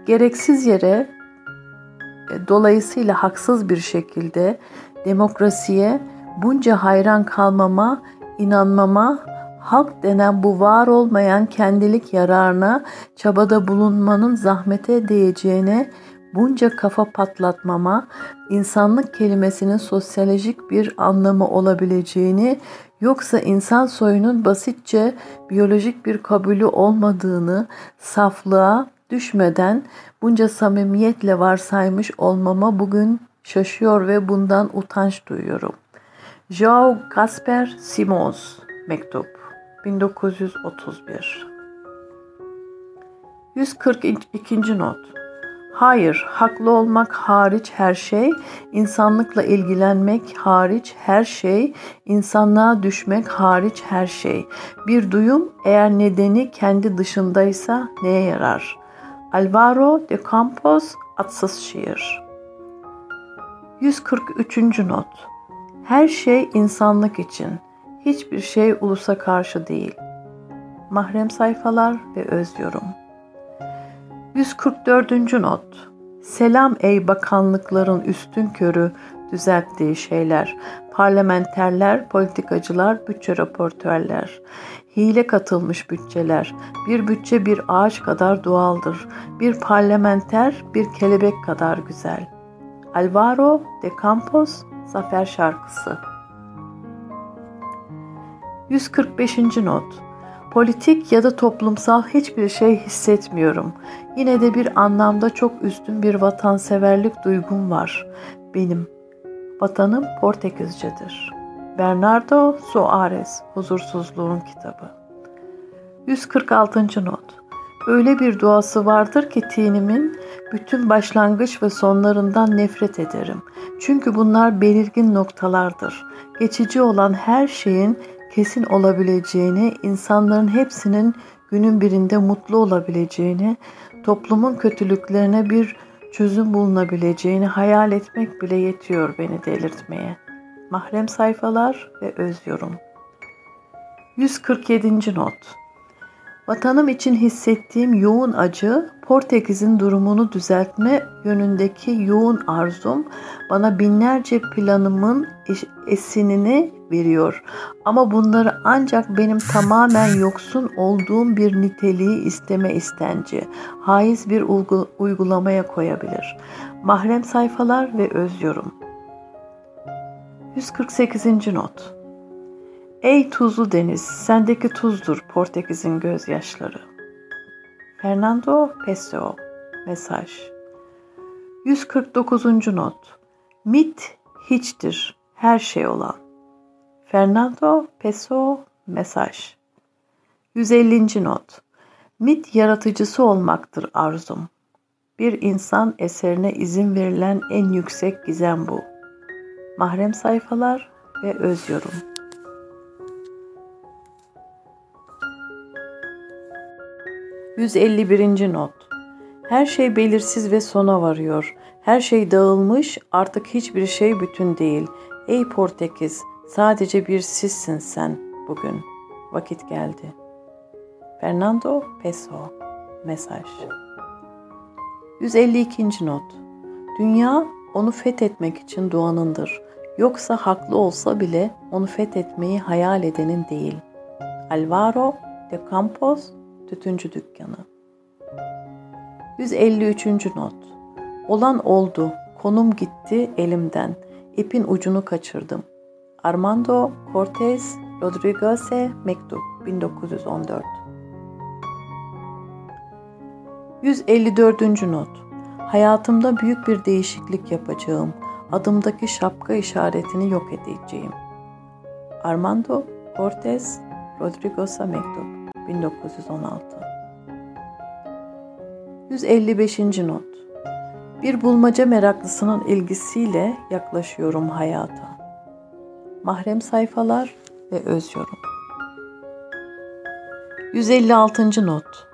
Gereksiz yere dolayısıyla haksız bir şekilde demokrasiye bunca hayran kalmama inanmama, halk denen bu var olmayan kendilik yararına çabada bulunmanın zahmete değeceğine, bunca kafa patlatmama insanlık kelimesinin sosyolojik bir anlamı olabileceğini yoksa insan soyunun basitçe biyolojik bir kabulü olmadığını saflığa düşmeden bunca samimiyetle varsaymış olmama bugün şaşıyor ve bundan utanç duyuyorum. João Gasper Simons Mektup 1931 142. Not Hayır, haklı olmak hariç her şey, insanlıkla ilgilenmek hariç her şey, insanlığa düşmek hariç her şey. Bir duyum eğer nedeni kendi dışındaysa neye yarar? Alvaro de Campos Atsız Şiir 143. Not Her şey insanlık için, hiçbir şey ulusa karşı değil. Mahrem sayfalar ve öz yorum 144. Not Selam ey bakanlıkların üstün körü düzelttiği şeyler, parlamenterler, politikacılar, bütçe raportörler, hile katılmış bütçeler, bir bütçe bir ağaç kadar doğaldır, bir parlamenter bir kelebek kadar güzel. Alvaro de Campos Zafer Şarkısı 145. Not Politik ya da toplumsal hiçbir şey hissetmiyorum. Yine de bir anlamda çok üstün bir vatanseverlik duygum var. Benim. Vatanım Portekizcedir. Bernardo Soares Huzursuzluğun Kitabı 146. Not Öyle bir duası vardır ki tinimin bütün başlangıç ve sonlarından nefret ederim. Çünkü bunlar belirgin noktalardır. Geçici olan her şeyin kesin olabileceğini, insanların hepsinin günün birinde mutlu olabileceğini, toplumun kötülüklerine bir çözüm bulunabileceğini hayal etmek bile yetiyor beni delirtmeye. Mahrem sayfalar ve öz yorum. 147. not Vatanım için hissettiğim yoğun acı, Portekiz'in durumunu düzeltme yönündeki yoğun arzum bana binlerce planımın esinini veriyor. Ama bunları ancak benim tamamen yoksun olduğum bir niteliği isteme istenci, haiz bir uygulamaya koyabilir. Mahrem sayfalar ve öz yorum. 148. not Ey tuzlu deniz, sendeki tuzdur Portekiz'in gözyaşları. Fernando Pessoa Mesaj 149. Not Mit hiçtir, her şey olan. Fernando Pessoa Mesaj 150. Not Mit yaratıcısı olmaktır arzum. Bir insan eserine izin verilen en yüksek gizem bu. Mahrem sayfalar ve öz yorum. 151. Not Her şey belirsiz ve sona varıyor. Her şey dağılmış, artık hiçbir şey bütün değil. Ey Portekiz, sadece bir sizsin sen bugün. Vakit geldi. Fernando Pessoa Mesaj 152. Not Dünya onu fethetmek için doğanındır. Yoksa haklı olsa bile onu fethetmeyi hayal edenin değil. Alvaro de Campos Tütüncü Dükkanı 153. Not Olan oldu, konum gitti elimden, ipin ucunu kaçırdım. Armando Cortez Rodriguez'e mektup 1914 154. Not Hayatımda büyük bir değişiklik yapacağım. Adımdaki şapka işaretini yok edeceğim. Armando Cortez Rodriguez'e mektup 1916 155. Not Bir bulmaca meraklısının ilgisiyle yaklaşıyorum hayata. Mahrem sayfalar ve öz yorum. 156. Not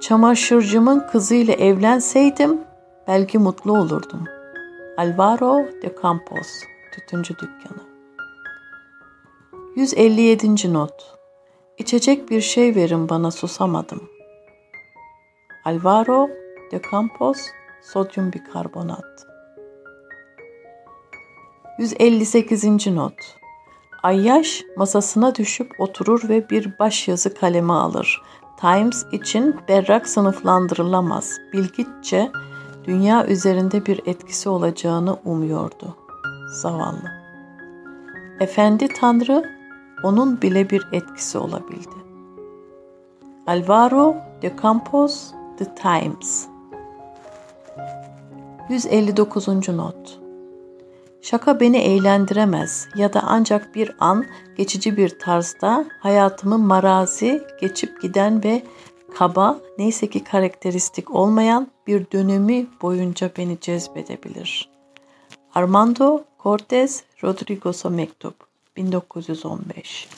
Çamaşırcımın kızıyla evlenseydim belki mutlu olurdum. Alvaro de Campos, Tütüncü Dükkanı 157. Not İçecek bir şey verin bana susamadım. Alvaro de Campos sodyum bikarbonat 158. not Ayyaş masasına düşüp oturur ve bir başyazı kaleme alır. Times için berrak sınıflandırılamaz. Bilgitçe dünya üzerinde bir etkisi olacağını umuyordu. Zavallı. Efendi Tanrı onun bile bir etkisi olabildi. Alvaro de Campos The Times 159. not Şaka beni eğlendiremez ya da ancak bir an geçici bir tarzda hayatımı marazi, geçip giden ve kaba, neyse ki karakteristik olmayan bir dönemi boyunca beni cezbedebilir. Armando Cortez Rodrigos'a mektup 1915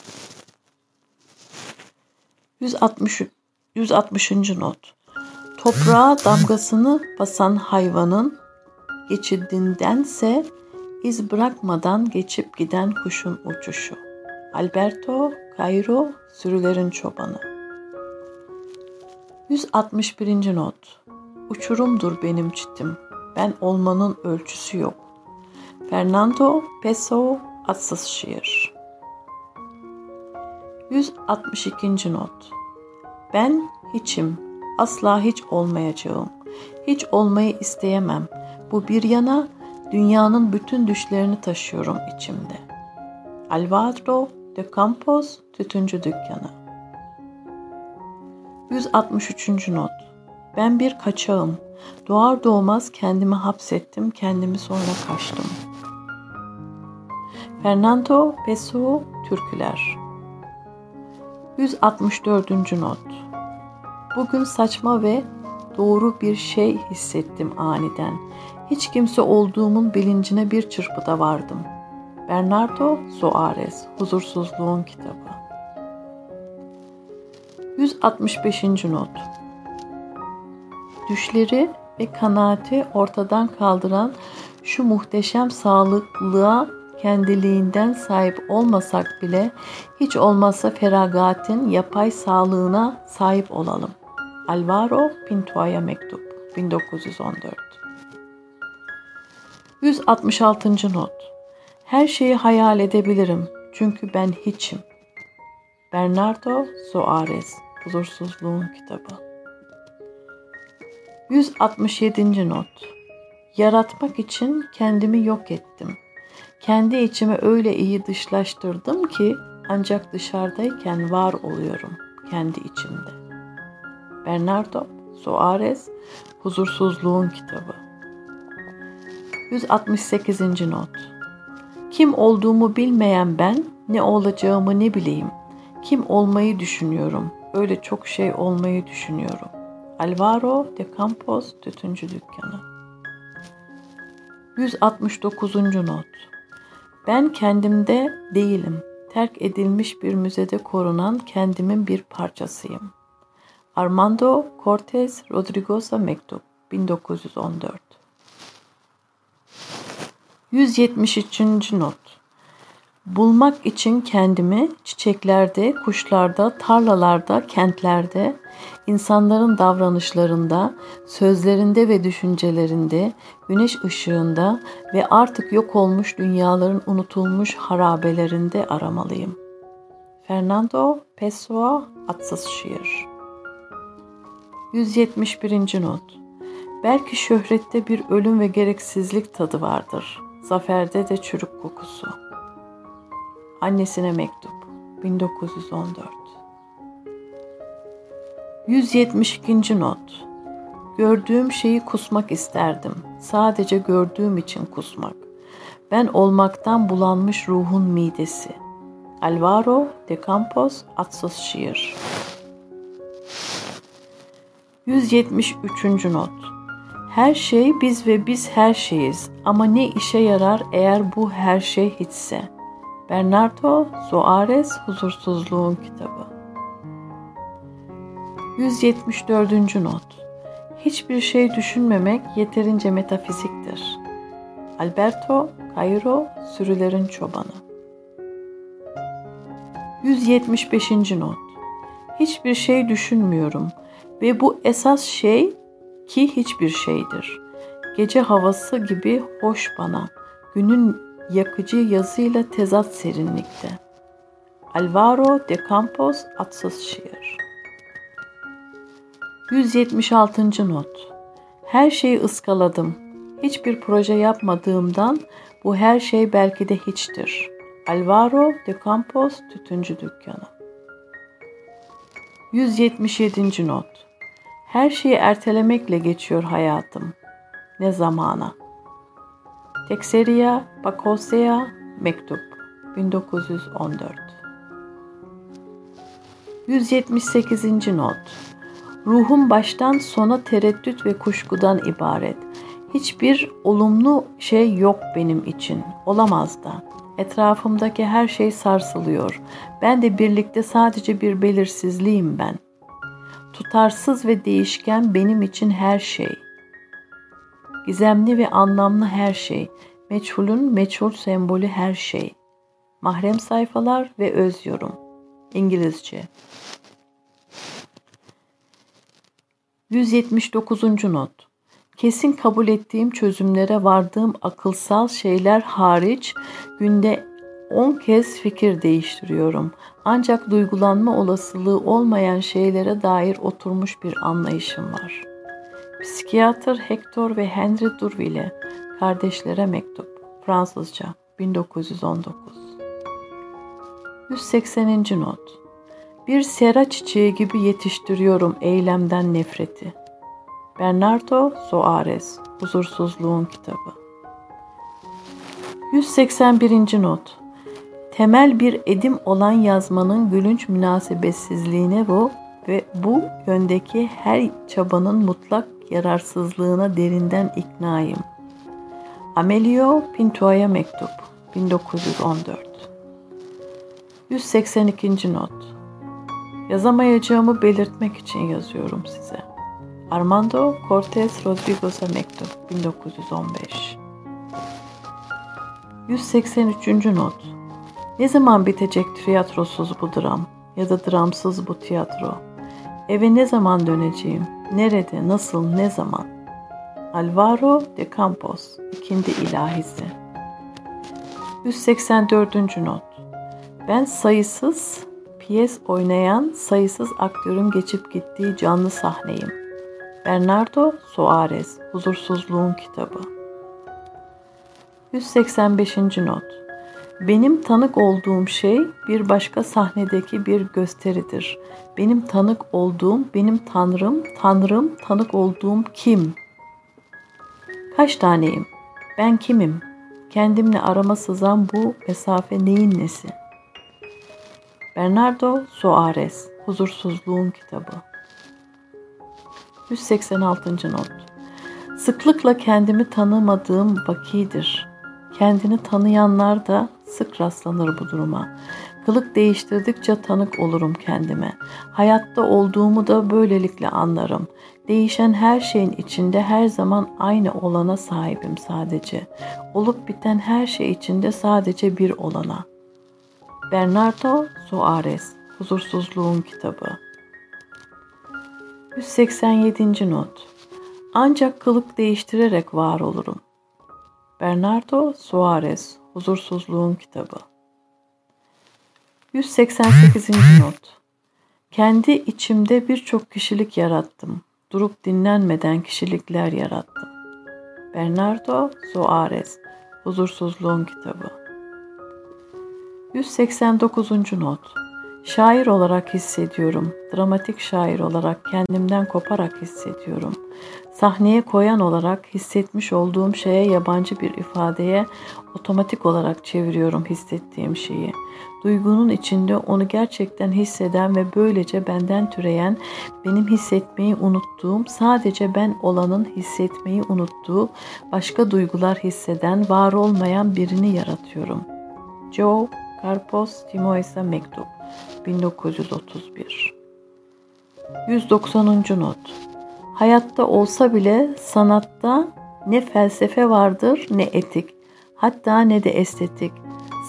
160 160. not Toprağa damgasını basan hayvanın geçidindense iz bırakmadan geçip giden kuşun uçuşu. Alberto Cairo Sürülerin Çobanı 161. not Uçurumdur benim çitim. Ben olmanın ölçüsü yok. Fernando Pessoa Atsız Şiir 162. not Ben hiçim, asla hiç olmayacağım. Hiç olmayı isteyemem. Bu bir yana dünyanın bütün düşlerini taşıyorum içimde. Alvaro de Campos Tütüncü Dükkanı 163. not Ben bir kaçağım. Doğar doğmaz kendimi hapsettim, kendimi sonra kaçtım. Fernando Pessoa Türküler 164. not Bugün saçma ve doğru bir şey hissettim aniden. Hiç kimse olduğumun bilincine bir çırpıda vardım. Bernardo Soares Huzursuzluğun Kitabı 165. not Düşleri ve kanaati ortadan kaldıran şu muhteşem sağlıklığa kendiliğinden sahip olmasak bile hiç olmazsa feragatin yapay sağlığına sahip olalım. Alvaro Pinto'ya mektup 1914 166. not Her şeyi hayal edebilirim çünkü ben hiçim. Bernardo Soares Huzursuzluğun Kitabı 167. not Yaratmak için kendimi yok ettim. Kendi içimi öyle iyi dışlaştırdım ki ancak dışarıdayken var oluyorum kendi içimde. Bernardo Soares Huzursuzluğun Kitabı 168. not Kim olduğumu bilmeyen ben ne olacağımı ne bileyim. Kim olmayı düşünüyorum. Öyle çok şey olmayı düşünüyorum. Alvaro de Campos Tütüncü Dükkanı 169. not ben kendimde değilim. Terk edilmiş bir müzede korunan kendimin bir parçasıyım. Armando Cortez Rodrigos'a mektup 1914 173. not Bulmak için kendimi çiçeklerde, kuşlarda, tarlalarda, kentlerde, insanların davranışlarında, sözlerinde ve düşüncelerinde, güneş ışığında ve artık yok olmuş dünyaların unutulmuş harabelerinde aramalıyım. Fernando Pessoa Atsız Şiir 171. Not Belki şöhrette bir ölüm ve gereksizlik tadı vardır. Zaferde de çürük kokusu. Annesine mektup 1914 172. not Gördüğüm şeyi kusmak isterdim. Sadece gördüğüm için kusmak. Ben olmaktan bulanmış ruhun midesi. Alvaro de Campos Atsız Şiir 173. not Her şey biz ve biz her şeyiz ama ne işe yarar eğer bu her şey hiçse. Bernardo Soares Huzursuzluğun Kitabı 174. not Hiçbir şey düşünmemek yeterince metafiziktir. Alberto Cairo Sürülerin Çobanı 175. not Hiçbir şey düşünmüyorum ve bu esas şey ki hiçbir şeydir. Gece havası gibi hoş bana, günün yakıcı yazıyla tezat serinlikte. Alvaro de Campos Atsız Şiir 176. not Her şeyi ıskaladım. Hiçbir proje yapmadığımdan bu her şey belki de hiçtir. Alvaro de Campos Tütüncü Dükkanı 177. Not Her şeyi ertelemekle geçiyor hayatım. Ne zamana? Texeria Bakosea Mektup 1914 178. Not Ruhum baştan sona tereddüt ve kuşkudan ibaret. Hiçbir olumlu şey yok benim için. Olamaz da. Etrafımdaki her şey sarsılıyor. Ben de birlikte sadece bir belirsizliğim ben. Tutarsız ve değişken benim için her şey. Gizemli ve anlamlı her şey. Meçhulün meçhul sembolü her şey. Mahrem sayfalar ve öz yorum. İngilizce. 179. not. Kesin kabul ettiğim çözümlere vardığım akılsal şeyler hariç günde 10 kez fikir değiştiriyorum. Ancak duygulanma olasılığı olmayan şeylere dair oturmuş bir anlayışım var. Psikiyatr Hector ve Henry Durville, Kardeşlere Mektup, Fransızca, 1919 180. not bir sera çiçeği gibi yetiştiriyorum eylemden nefreti. Bernardo Soares, Huzursuzluğun Kitabı 181. Not Temel bir edim olan yazmanın gülünç münasebetsizliğine bu ve bu yöndeki her çabanın mutlak yararsızlığına derinden iknayım. Amelio Pinto'ya Mektup 1914 182. Not Yazamayacağımı belirtmek için yazıyorum size. Armando Cortez Rodriguez'a mektup 1915 183. not Ne zaman bitecek tiyatrosuz bu dram ya da dramsız bu tiyatro? Eve ne zaman döneceğim? Nerede, nasıl, ne zaman? Alvaro de Campos, ikindi ilahisi 184. not Ben sayısız piyes oynayan sayısız aktörün geçip gittiği canlı sahneyim. Bernardo Soares, Huzursuzluğun Kitabı 185. Not Benim tanık olduğum şey bir başka sahnedeki bir gösteridir. Benim tanık olduğum, benim tanrım, tanrım, tanık olduğum kim? Kaç taneyim? Ben kimim? Kendimle arama sızan bu mesafe neyin nesi? Bernardo Soares Huzursuzluğun Kitabı 186. Not Sıklıkla kendimi tanımadığım vakidir. Kendini tanıyanlar da sık rastlanır bu duruma. Kılık değiştirdikçe tanık olurum kendime. Hayatta olduğumu da böylelikle anlarım. Değişen her şeyin içinde her zaman aynı olana sahibim sadece. Olup biten her şey içinde sadece bir olana. Bernardo Soares Huzursuzluğun Kitabı 187. Not Ancak kılık değiştirerek var olurum. Bernardo Soares Huzursuzluğun Kitabı 188. Not Kendi içimde birçok kişilik yarattım. Durup dinlenmeden kişilikler yarattım. Bernardo Soares Huzursuzluğun Kitabı 189. not Şair olarak hissediyorum. Dramatik şair olarak kendimden koparak hissediyorum. Sahneye koyan olarak hissetmiş olduğum şeye yabancı bir ifadeye otomatik olarak çeviriyorum hissettiğim şeyi. Duygunun içinde onu gerçekten hisseden ve böylece benden türeyen, benim hissetmeyi unuttuğum, sadece ben olanın hissetmeyi unuttuğu, başka duygular hisseden, var olmayan birini yaratıyorum. Joe Karpos Timoes'e mektup 1931 190. not Hayatta olsa bile sanatta ne felsefe vardır ne etik, hatta ne de estetik.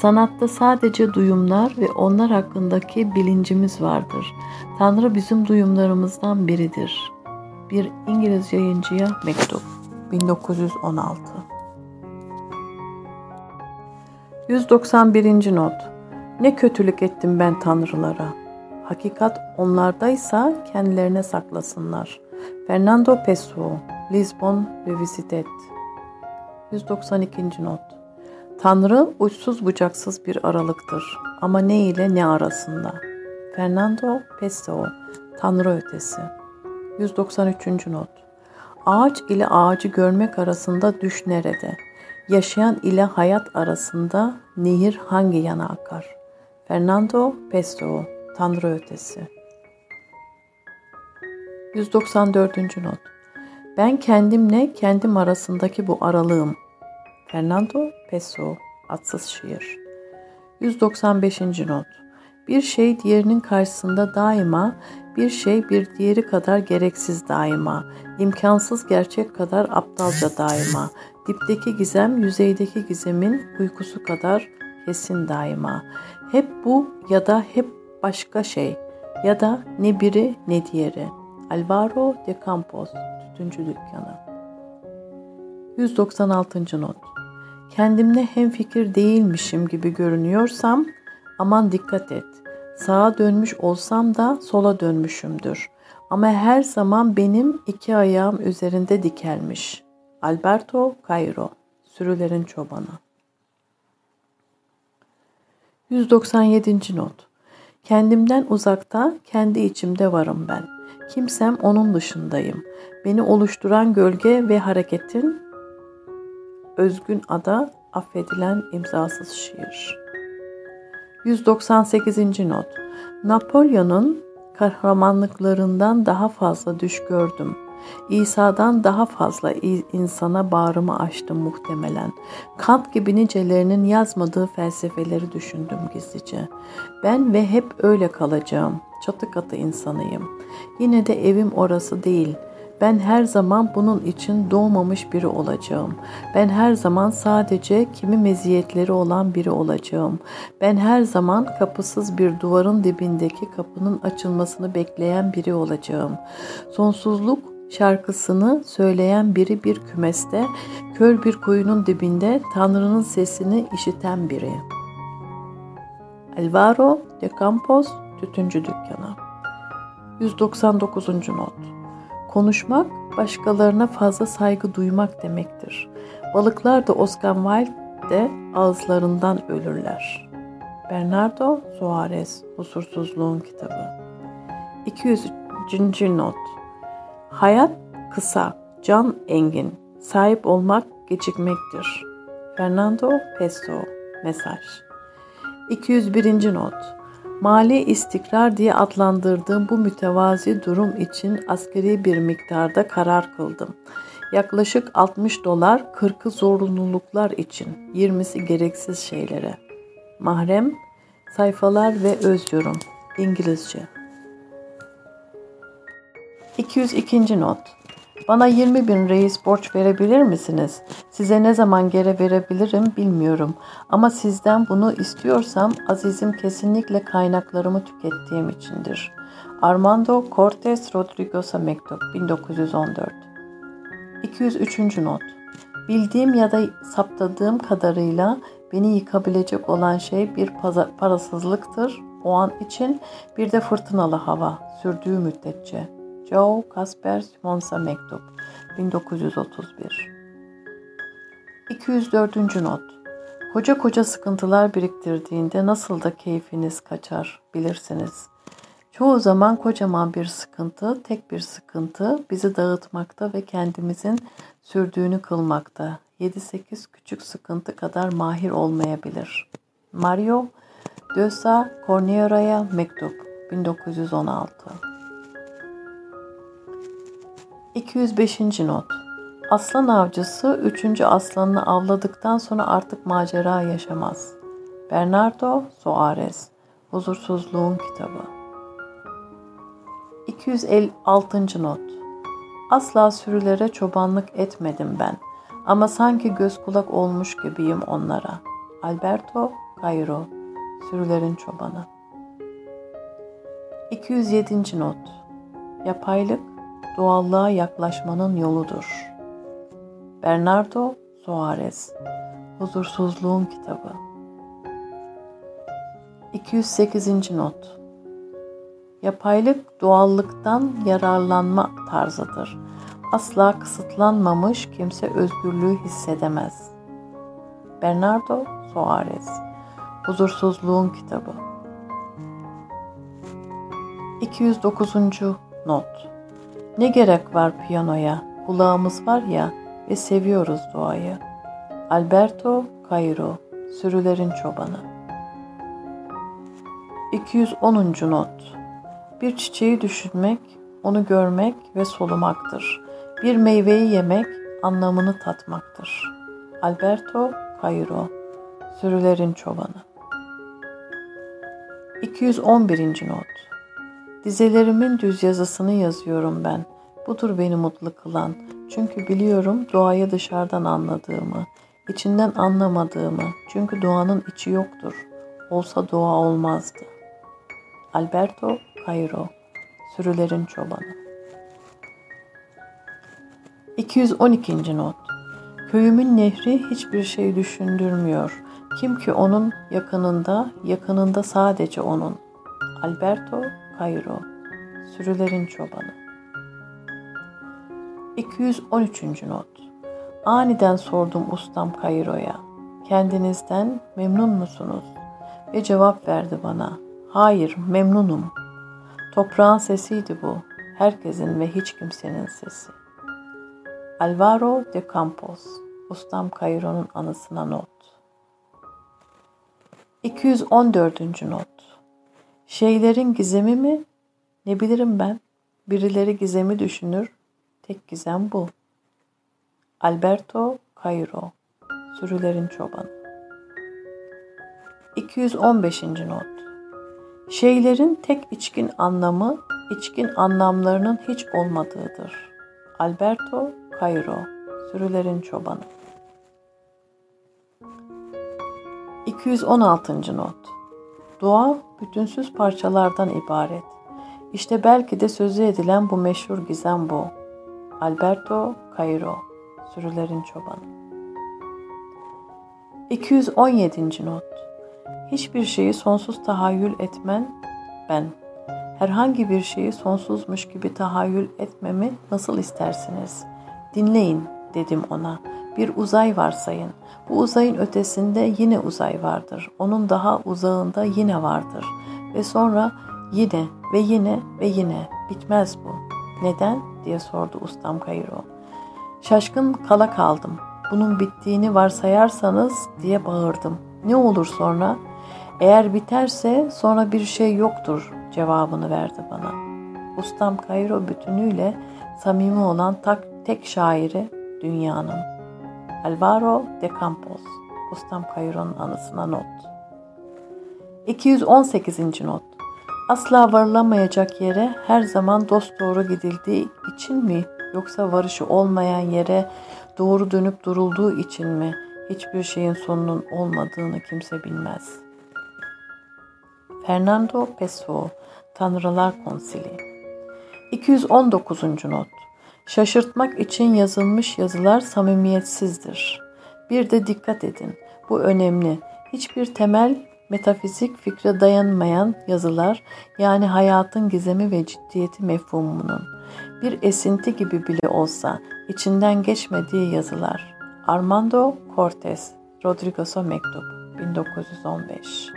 Sanatta sadece duyumlar ve onlar hakkındaki bilincimiz vardır. Tanrı bizim duyumlarımızdan biridir. Bir İngiliz yayıncıya mektup 1916 191. not Ne kötülük ettim ben tanrılara. Hakikat onlardaysa kendilerine saklasınlar. Fernando Pessoa Lisbon Revisited 192. not Tanrı uçsuz bucaksız bir aralıktır ama ne ile ne arasında. Fernando Pessoa Tanrı Ötesi 193. not Ağaç ile ağacı görmek arasında düş nerede? Yaşayan ile hayat arasında nehir hangi yana akar? Fernando Pessoa Tanrı Ötesi 194. not Ben kendimle kendim arasındaki bu aralığım. Fernando Pessoa Atsız Şiir 195. not Bir şey diğerinin karşısında daima, bir şey bir diğeri kadar gereksiz daima, imkansız gerçek kadar aptalca daima, dipteki gizem yüzeydeki gizemin uykusu kadar kesin daima. Hep bu ya da hep başka şey ya da ne biri ne diğeri. Alvaro de Campos, Tütüncü Dükkanı 196. Not Kendimle hemfikir değilmişim gibi görünüyorsam aman dikkat et. Sağa dönmüş olsam da sola dönmüşümdür. Ama her zaman benim iki ayağım üzerinde dikelmiş. Alberto Cairo, Sürülerin Çobanı 197. Not Kendimden uzakta, kendi içimde varım ben. Kimsem onun dışındayım. Beni oluşturan gölge ve hareketin özgün ada affedilen imzasız şiir. 198. not Napolyon'un kahramanlıklarından daha fazla düş gördüm. İsa'dan daha fazla insana bağrımı açtım muhtemelen. Kant gibi nicelerinin yazmadığı felsefeleri düşündüm gizlice. Ben ve hep öyle kalacağım. Çatı katı insanıyım. Yine de evim orası değil.'' Ben her zaman bunun için doğmamış biri olacağım. Ben her zaman sadece kimi meziyetleri olan biri olacağım. Ben her zaman kapısız bir duvarın dibindeki kapının açılmasını bekleyen biri olacağım. Sonsuzluk şarkısını söyleyen biri bir kümeste, kör bir kuyunun dibinde Tanrı'nın sesini işiten biri. Alvaro de Campos Tütüncü Dükkanı 199. Not Konuşmak, başkalarına fazla saygı duymak demektir. Balıklar da Oscar Wilde de ağızlarından ölürler. Bernardo Soares, Husursuzluğun Kitabı 200. Not Hayat kısa, can engin, sahip olmak gecikmektir. Fernando Pessoa, Mesaj 201. Not Mali istikrar diye adlandırdığım bu mütevazi durum için askeri bir miktarda karar kıldım. Yaklaşık 60 dolar 40'ı zorunluluklar için, 20'si gereksiz şeylere. Mahrem, sayfalar ve öz yorum. İngilizce. 202. not bana 20 bin reis borç verebilir misiniz? Size ne zaman geri verebilirim bilmiyorum. Ama sizden bunu istiyorsam azizim kesinlikle kaynaklarımı tükettiğim içindir. Armando Cortes Rodrigos'a mektup 1914 203. not Bildiğim ya da saptadığım kadarıyla beni yıkabilecek olan şey bir parasızlıktır o an için bir de fırtınalı hava sürdüğü müddetçe. Joe Kasper Simonsa Mektup 1931 204. Not Koca koca sıkıntılar biriktirdiğinde nasıl da keyfiniz kaçar bilirsiniz. Çoğu zaman kocaman bir sıkıntı, tek bir sıkıntı bizi dağıtmakta ve kendimizin sürdüğünü kılmakta. 7-8 küçük sıkıntı kadar mahir olmayabilir. Mario Dösa Cornero'ya Mektup 1916 205. not Aslan avcısı üçüncü aslanını avladıktan sonra artık macera yaşamaz. Bernardo Soares Huzursuzluğun Kitabı 256. not Asla sürülere çobanlık etmedim ben ama sanki göz kulak olmuş gibiyim onlara. Alberto Cairo Sürülerin Çobanı 207. not Yapaylık doğallığa yaklaşmanın yoludur. Bernardo Soares Huzursuzluğun Kitabı 208. Not Yapaylık doğallıktan yararlanma tarzıdır. asla kısıtlanmamış kimse özgürlüğü hissedemez. Bernardo Soares Huzursuzluğun Kitabı 209. Not Ne gerek var piyanoya, kulağımız var ya ve seviyoruz doğayı. Alberto Cairo, Sürülerin Çobanı 210. Not Bir çiçeği düşünmek, onu görmek ve solumaktır. Bir meyveyi yemek, anlamını tatmaktır. Alberto Cairo, Sürülerin Çobanı 211. Not Dizelerimin düz yazısını yazıyorum ben. Budur beni mutlu kılan. Çünkü biliyorum doğayı dışarıdan anladığımı, içinden anlamadığımı. Çünkü doğanın içi yoktur. Olsa doğa olmazdı. Alberto Cairo Sürülerin Çobanı 212. Not Köyümün nehri hiçbir şey düşündürmüyor. Kim ki onun yakınında, yakınında sadece onun. Alberto Cairo Sürülerin Çobanı 213. Not Aniden sordum ustam Cairo'ya. Kendinizden memnun musunuz? Ve cevap verdi bana. Hayır, memnunum. Toprağın sesiydi bu. Herkesin ve hiç kimsenin sesi. Alvaro de Campos, Ustam Cairo'nun anısına not. 214. not. Şeylerin gizemi mi? Ne bilirim ben? Birileri gizemi düşünür. Tek gizem bu. Alberto Cairo Sürülerin Çobanı 215. not Şeylerin tek içkin anlamı, içkin anlamlarının hiç olmadığıdır. Alberto Cairo Sürülerin Çobanı 216. not Doğa bütünsüz parçalardan ibaret. İşte belki de sözü edilen bu meşhur gizem bu. Alberto Cairo Sürülerin Çobanı 217. not Hiçbir şeyi sonsuz tahayyül etmen ben. Herhangi bir şeyi sonsuzmuş gibi tahayyül etmemi nasıl istersiniz? Dinleyin dedim ona. Bir uzay varsayın. Bu uzayın ötesinde yine uzay vardır. Onun daha uzağında yine vardır. Ve sonra yine ve yine ve yine bitmez bu. Neden? diye sordu ustam Kayro. Şaşkın kala kaldım. Bunun bittiğini varsayarsanız diye bağırdım. Ne olur sonra? Eğer biterse sonra bir şey yoktur cevabını verdi bana. Ustam Kayro bütünüyle samimi olan tek şairi dünyanın. Alvaro de Campos, Ustam Cairo'nun anısına not. 218. not. Asla varılamayacak yere her zaman dost doğru gidildiği için mi yoksa varışı olmayan yere doğru dönüp durulduğu için mi hiçbir şeyin sonunun olmadığını kimse bilmez. Fernando Pessoa Tanrılar Konsili 219. not Şaşırtmak için yazılmış yazılar samimiyetsizdir. Bir de dikkat edin, bu önemli. Hiçbir temel metafizik fikre dayanmayan yazılar yani hayatın gizemi ve ciddiyeti mefhumunun bir esinti gibi bile olsa içinden geçmediği yazılar. Armando Cortez, Rodriguez'a mektup 1915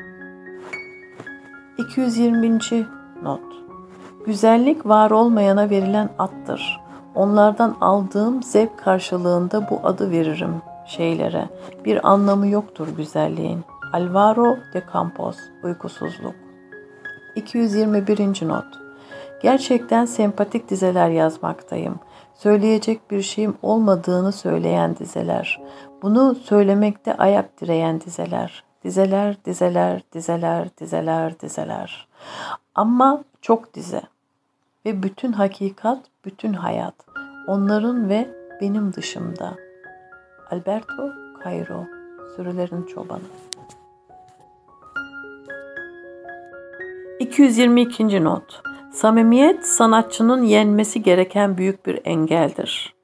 220. not Güzellik var olmayana verilen attır. Onlardan aldığım zevk karşılığında bu adı veririm şeylere. Bir anlamı yoktur güzelliğin. Alvaro de Campos, Uykusuzluk 221. Not Gerçekten sempatik dizeler yazmaktayım. Söyleyecek bir şeyim olmadığını söyleyen dizeler. Bunu söylemekte ayak direyen dizeler. Dizeler, dizeler, dizeler, dizeler, dizeler. Ama çok dize. Ve bütün hakikat, bütün hayat. Onların ve benim dışımda. Alberto Cairo, Sürülerin Çobanı 222. Not Samimiyet sanatçının yenmesi gereken büyük bir engeldir.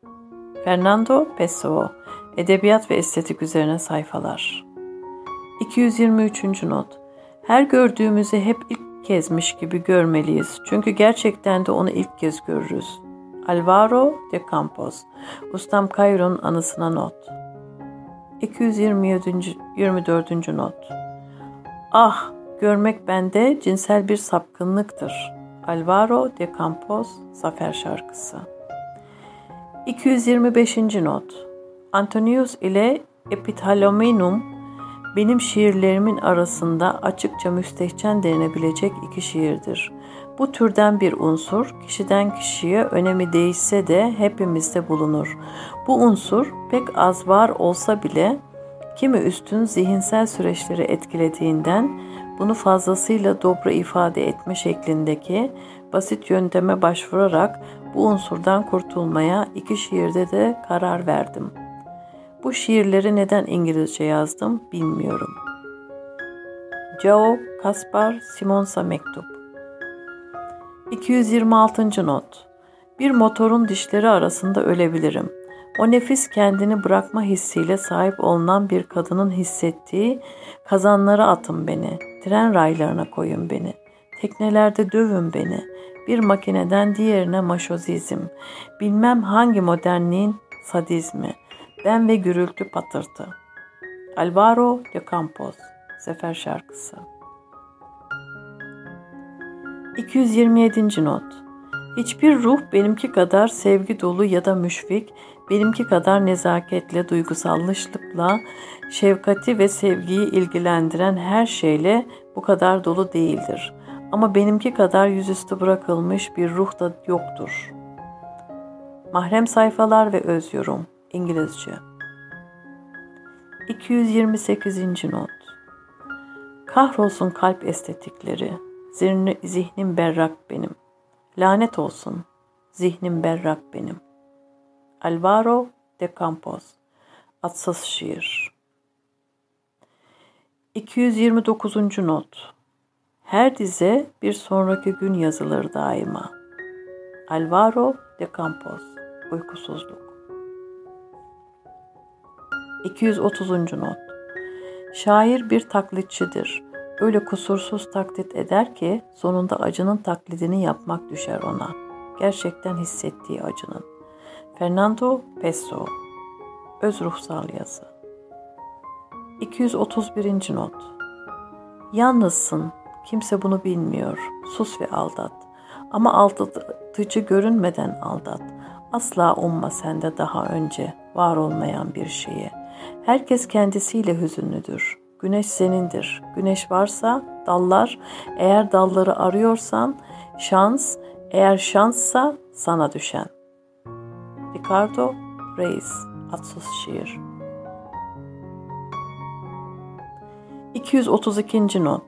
Fernando Pessoa Edebiyat ve estetik üzerine sayfalar 223. not Her gördüğümüzü hep ilk kezmiş gibi görmeliyiz. Çünkü gerçekten de onu ilk kez görürüz. Alvaro de Campos. Ustam Cairo'nun anısına not. 227. 24. not. Ah, görmek bende cinsel bir sapkınlıktır. Alvaro de Campos Zafer Şarkısı. 225. not. Antonius ile Epitalomenum benim şiirlerimin arasında açıkça müstehcen denilebilecek iki şiirdir. Bu türden bir unsur kişiden kişiye önemi değişse de hepimizde bulunur. Bu unsur pek az var olsa bile kimi üstün zihinsel süreçleri etkilediğinden bunu fazlasıyla dobra ifade etme şeklindeki basit yönteme başvurarak bu unsurdan kurtulmaya iki şiirde de karar verdim. Bu şiirleri neden İngilizce yazdım bilmiyorum. Joe Kaspar Simonsa Mektup 226. Not Bir motorun dişleri arasında ölebilirim. O nefis kendini bırakma hissiyle sahip olunan bir kadının hissettiği kazanlara atın beni, tren raylarına koyun beni, teknelerde dövün beni, bir makineden diğerine maşozizm, bilmem hangi modernliğin sadizmi, ben ve gürültü patırtı. Alvaro de Campos, Sefer Şarkısı 227. Not Hiçbir ruh benimki kadar sevgi dolu ya da müşfik, benimki kadar nezaketle, duygusallıkla, şefkati ve sevgiyi ilgilendiren her şeyle bu kadar dolu değildir. Ama benimki kadar yüzüstü bırakılmış bir ruh da yoktur. Mahrem sayfalar ve öz yorum İngilizce 228. not Kahrolsun kalp estetikleri, zihni, zihnim berrak benim. Lanet olsun, zihnim berrak benim. Alvaro de Campos, Atsız Şiir 229. not Her dize bir sonraki gün yazılır daima. Alvaro de Campos, Uykusuzluk 230. not Şair bir taklitçidir. Öyle kusursuz taklit eder ki sonunda acının taklidini yapmak düşer ona. Gerçekten hissettiği acının. Fernando Pessoa Öz ruhsal yazı 231. not Yalnızsın, kimse bunu bilmiyor. Sus ve aldat. Ama aldatıcı görünmeden aldat. Asla umma sende daha önce var olmayan bir şeye. Herkes kendisiyle hüzünlüdür. Güneş senindir. Güneş varsa dallar, eğer dalları arıyorsan şans, eğer şanssa sana düşen. Ricardo Reis, Atsız Şiir 232. Not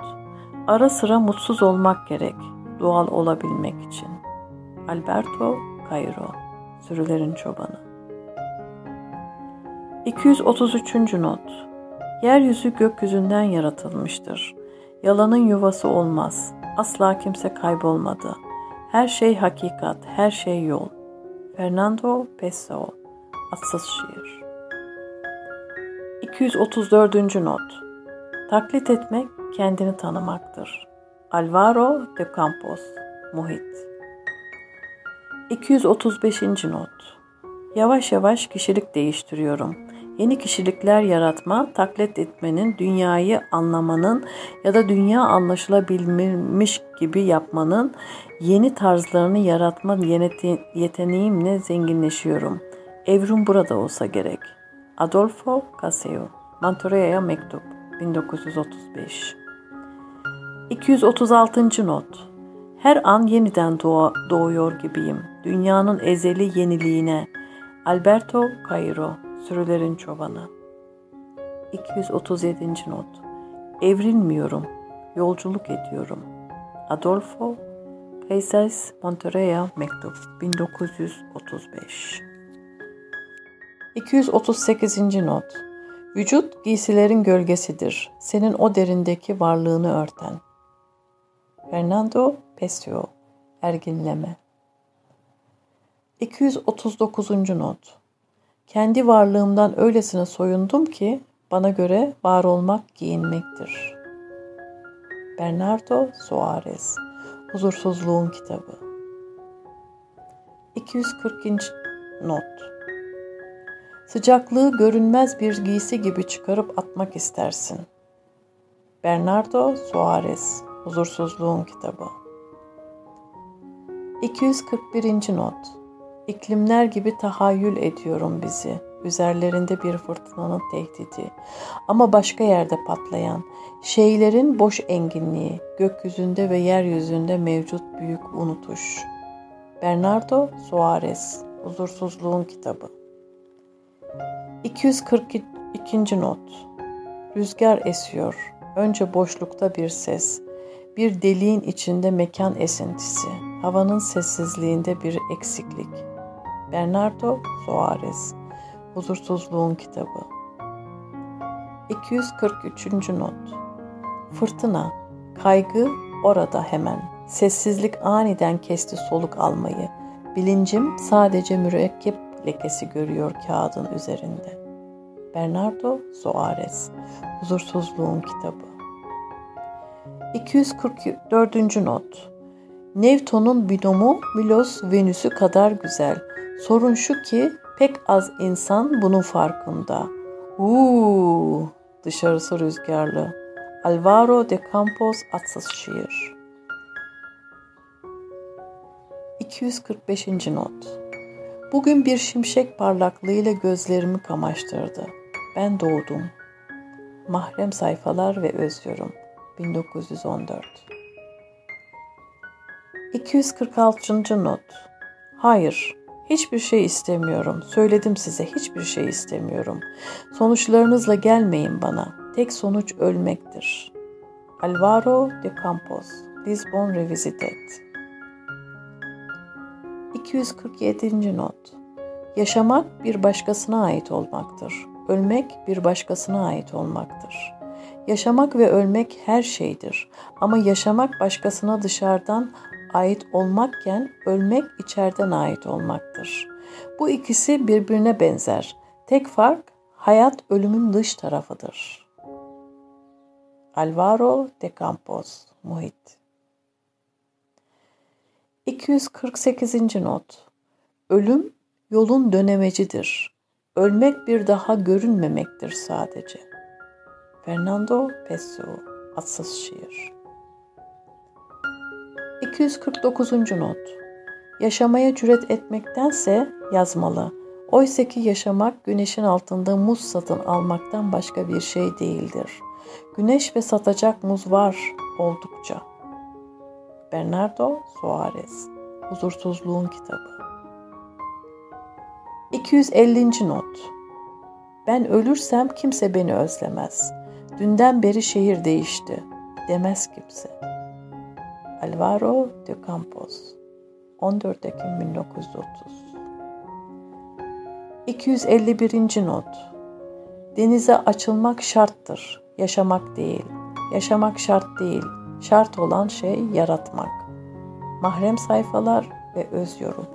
Ara sıra mutsuz olmak gerek, doğal olabilmek için. Alberto Cairo, Sürülerin Çobanı 233. Not Yeryüzü gökyüzünden yaratılmıştır. Yalanın yuvası olmaz. Asla kimse kaybolmadı. Her şey hakikat, her şey yol. Fernando Pessoa Atsız Şiir 234. Not Taklit etmek kendini tanımaktır. Alvaro de Campos Muhit 235. Not Yavaş yavaş kişilik değiştiriyorum. Yeni kişilikler yaratma, taklit etmenin, dünyayı anlamanın ya da dünya anlaşılabilmiş gibi yapmanın yeni tarzlarını yaratma yeteneğimle zenginleşiyorum. Evrim burada olsa gerek. Adolfo Caseo, Mantorea'ya Mektup, 1935 236. Not Her an yeniden doğa, doğuyor gibiyim. Dünyanın ezeli yeniliğine. Alberto Cairo Sürülerin Çobanı 237. Not Evrilmiyorum, yolculuk ediyorum. Adolfo Caesars Monterey Mektup 1935 238. Not Vücut giysilerin gölgesidir. Senin o derindeki varlığını örten. Fernando Pessoa Erginleme 239. Not kendi varlığımdan öylesine soyundum ki bana göre var olmak giyinmektir. Bernardo Soares Huzursuzluğun Kitabı 240. not Sıcaklığı görünmez bir giysi gibi çıkarıp atmak istersin. Bernardo Suarez Huzursuzluğun Kitabı 241. not İklimler gibi tahayyül ediyorum bizi. Üzerlerinde bir fırtınanın tehdidi. Ama başka yerde patlayan, şeylerin boş enginliği, gökyüzünde ve yeryüzünde mevcut büyük unutuş. Bernardo Suarez Huzursuzluğun Kitabı 242. not Rüzgar esiyor. Önce boşlukta bir ses. Bir deliğin içinde mekan esintisi. Havanın sessizliğinde bir eksiklik. Bernardo Soares Huzursuzluğun Kitabı 243. not Fırtına, kaygı orada hemen. Sessizlik aniden kesti soluk almayı. Bilincim sadece mürekkep lekesi görüyor kağıdın üzerinde. Bernardo Soares Huzursuzluğun Kitabı 244. not Newton'un binomu Milos Venüs'ü kadar güzel. Sorun şu ki pek az insan bunun farkında. Uuu dışarısı rüzgarlı. Alvaro de Campos atsız şiir. 245. not Bugün bir şimşek parlaklığıyla gözlerimi kamaştırdı. Ben doğdum. Mahrem sayfalar ve özyorum. 1914 246. not Hayır, hiçbir şey istemiyorum. Söyledim size hiçbir şey istemiyorum. Sonuçlarınızla gelmeyin bana. Tek sonuç ölmektir. Alvaro de Campos, Lisbon Revisited 247. not Yaşamak bir başkasına ait olmaktır. Ölmek bir başkasına ait olmaktır. Yaşamak ve ölmek her şeydir. Ama yaşamak başkasına dışarıdan ait olmakken ölmek içeriden ait olmaktır. Bu ikisi birbirine benzer. Tek fark hayat ölümün dış tarafıdır. Alvaro de Campos, Muhit 248. not Ölüm yolun dönemecidir. Ölmek bir daha görünmemektir sadece. Fernando Pessoa, Atsız Şiir 249. not Yaşamaya cüret etmektense yazmalı. Oysa ki yaşamak güneşin altında muz satın almaktan başka bir şey değildir. Güneş ve satacak muz var oldukça. Bernardo Suarez Huzursuzluğun Kitabı 250. not Ben ölürsem kimse beni özlemez. Dünden beri şehir değişti. Demez kimse. Alvaro de Campos 14 Ekim 1930 251. not Denize açılmak şarttır, yaşamak değil. Yaşamak şart değil, şart olan şey yaratmak. Mahrem sayfalar ve öz yorum.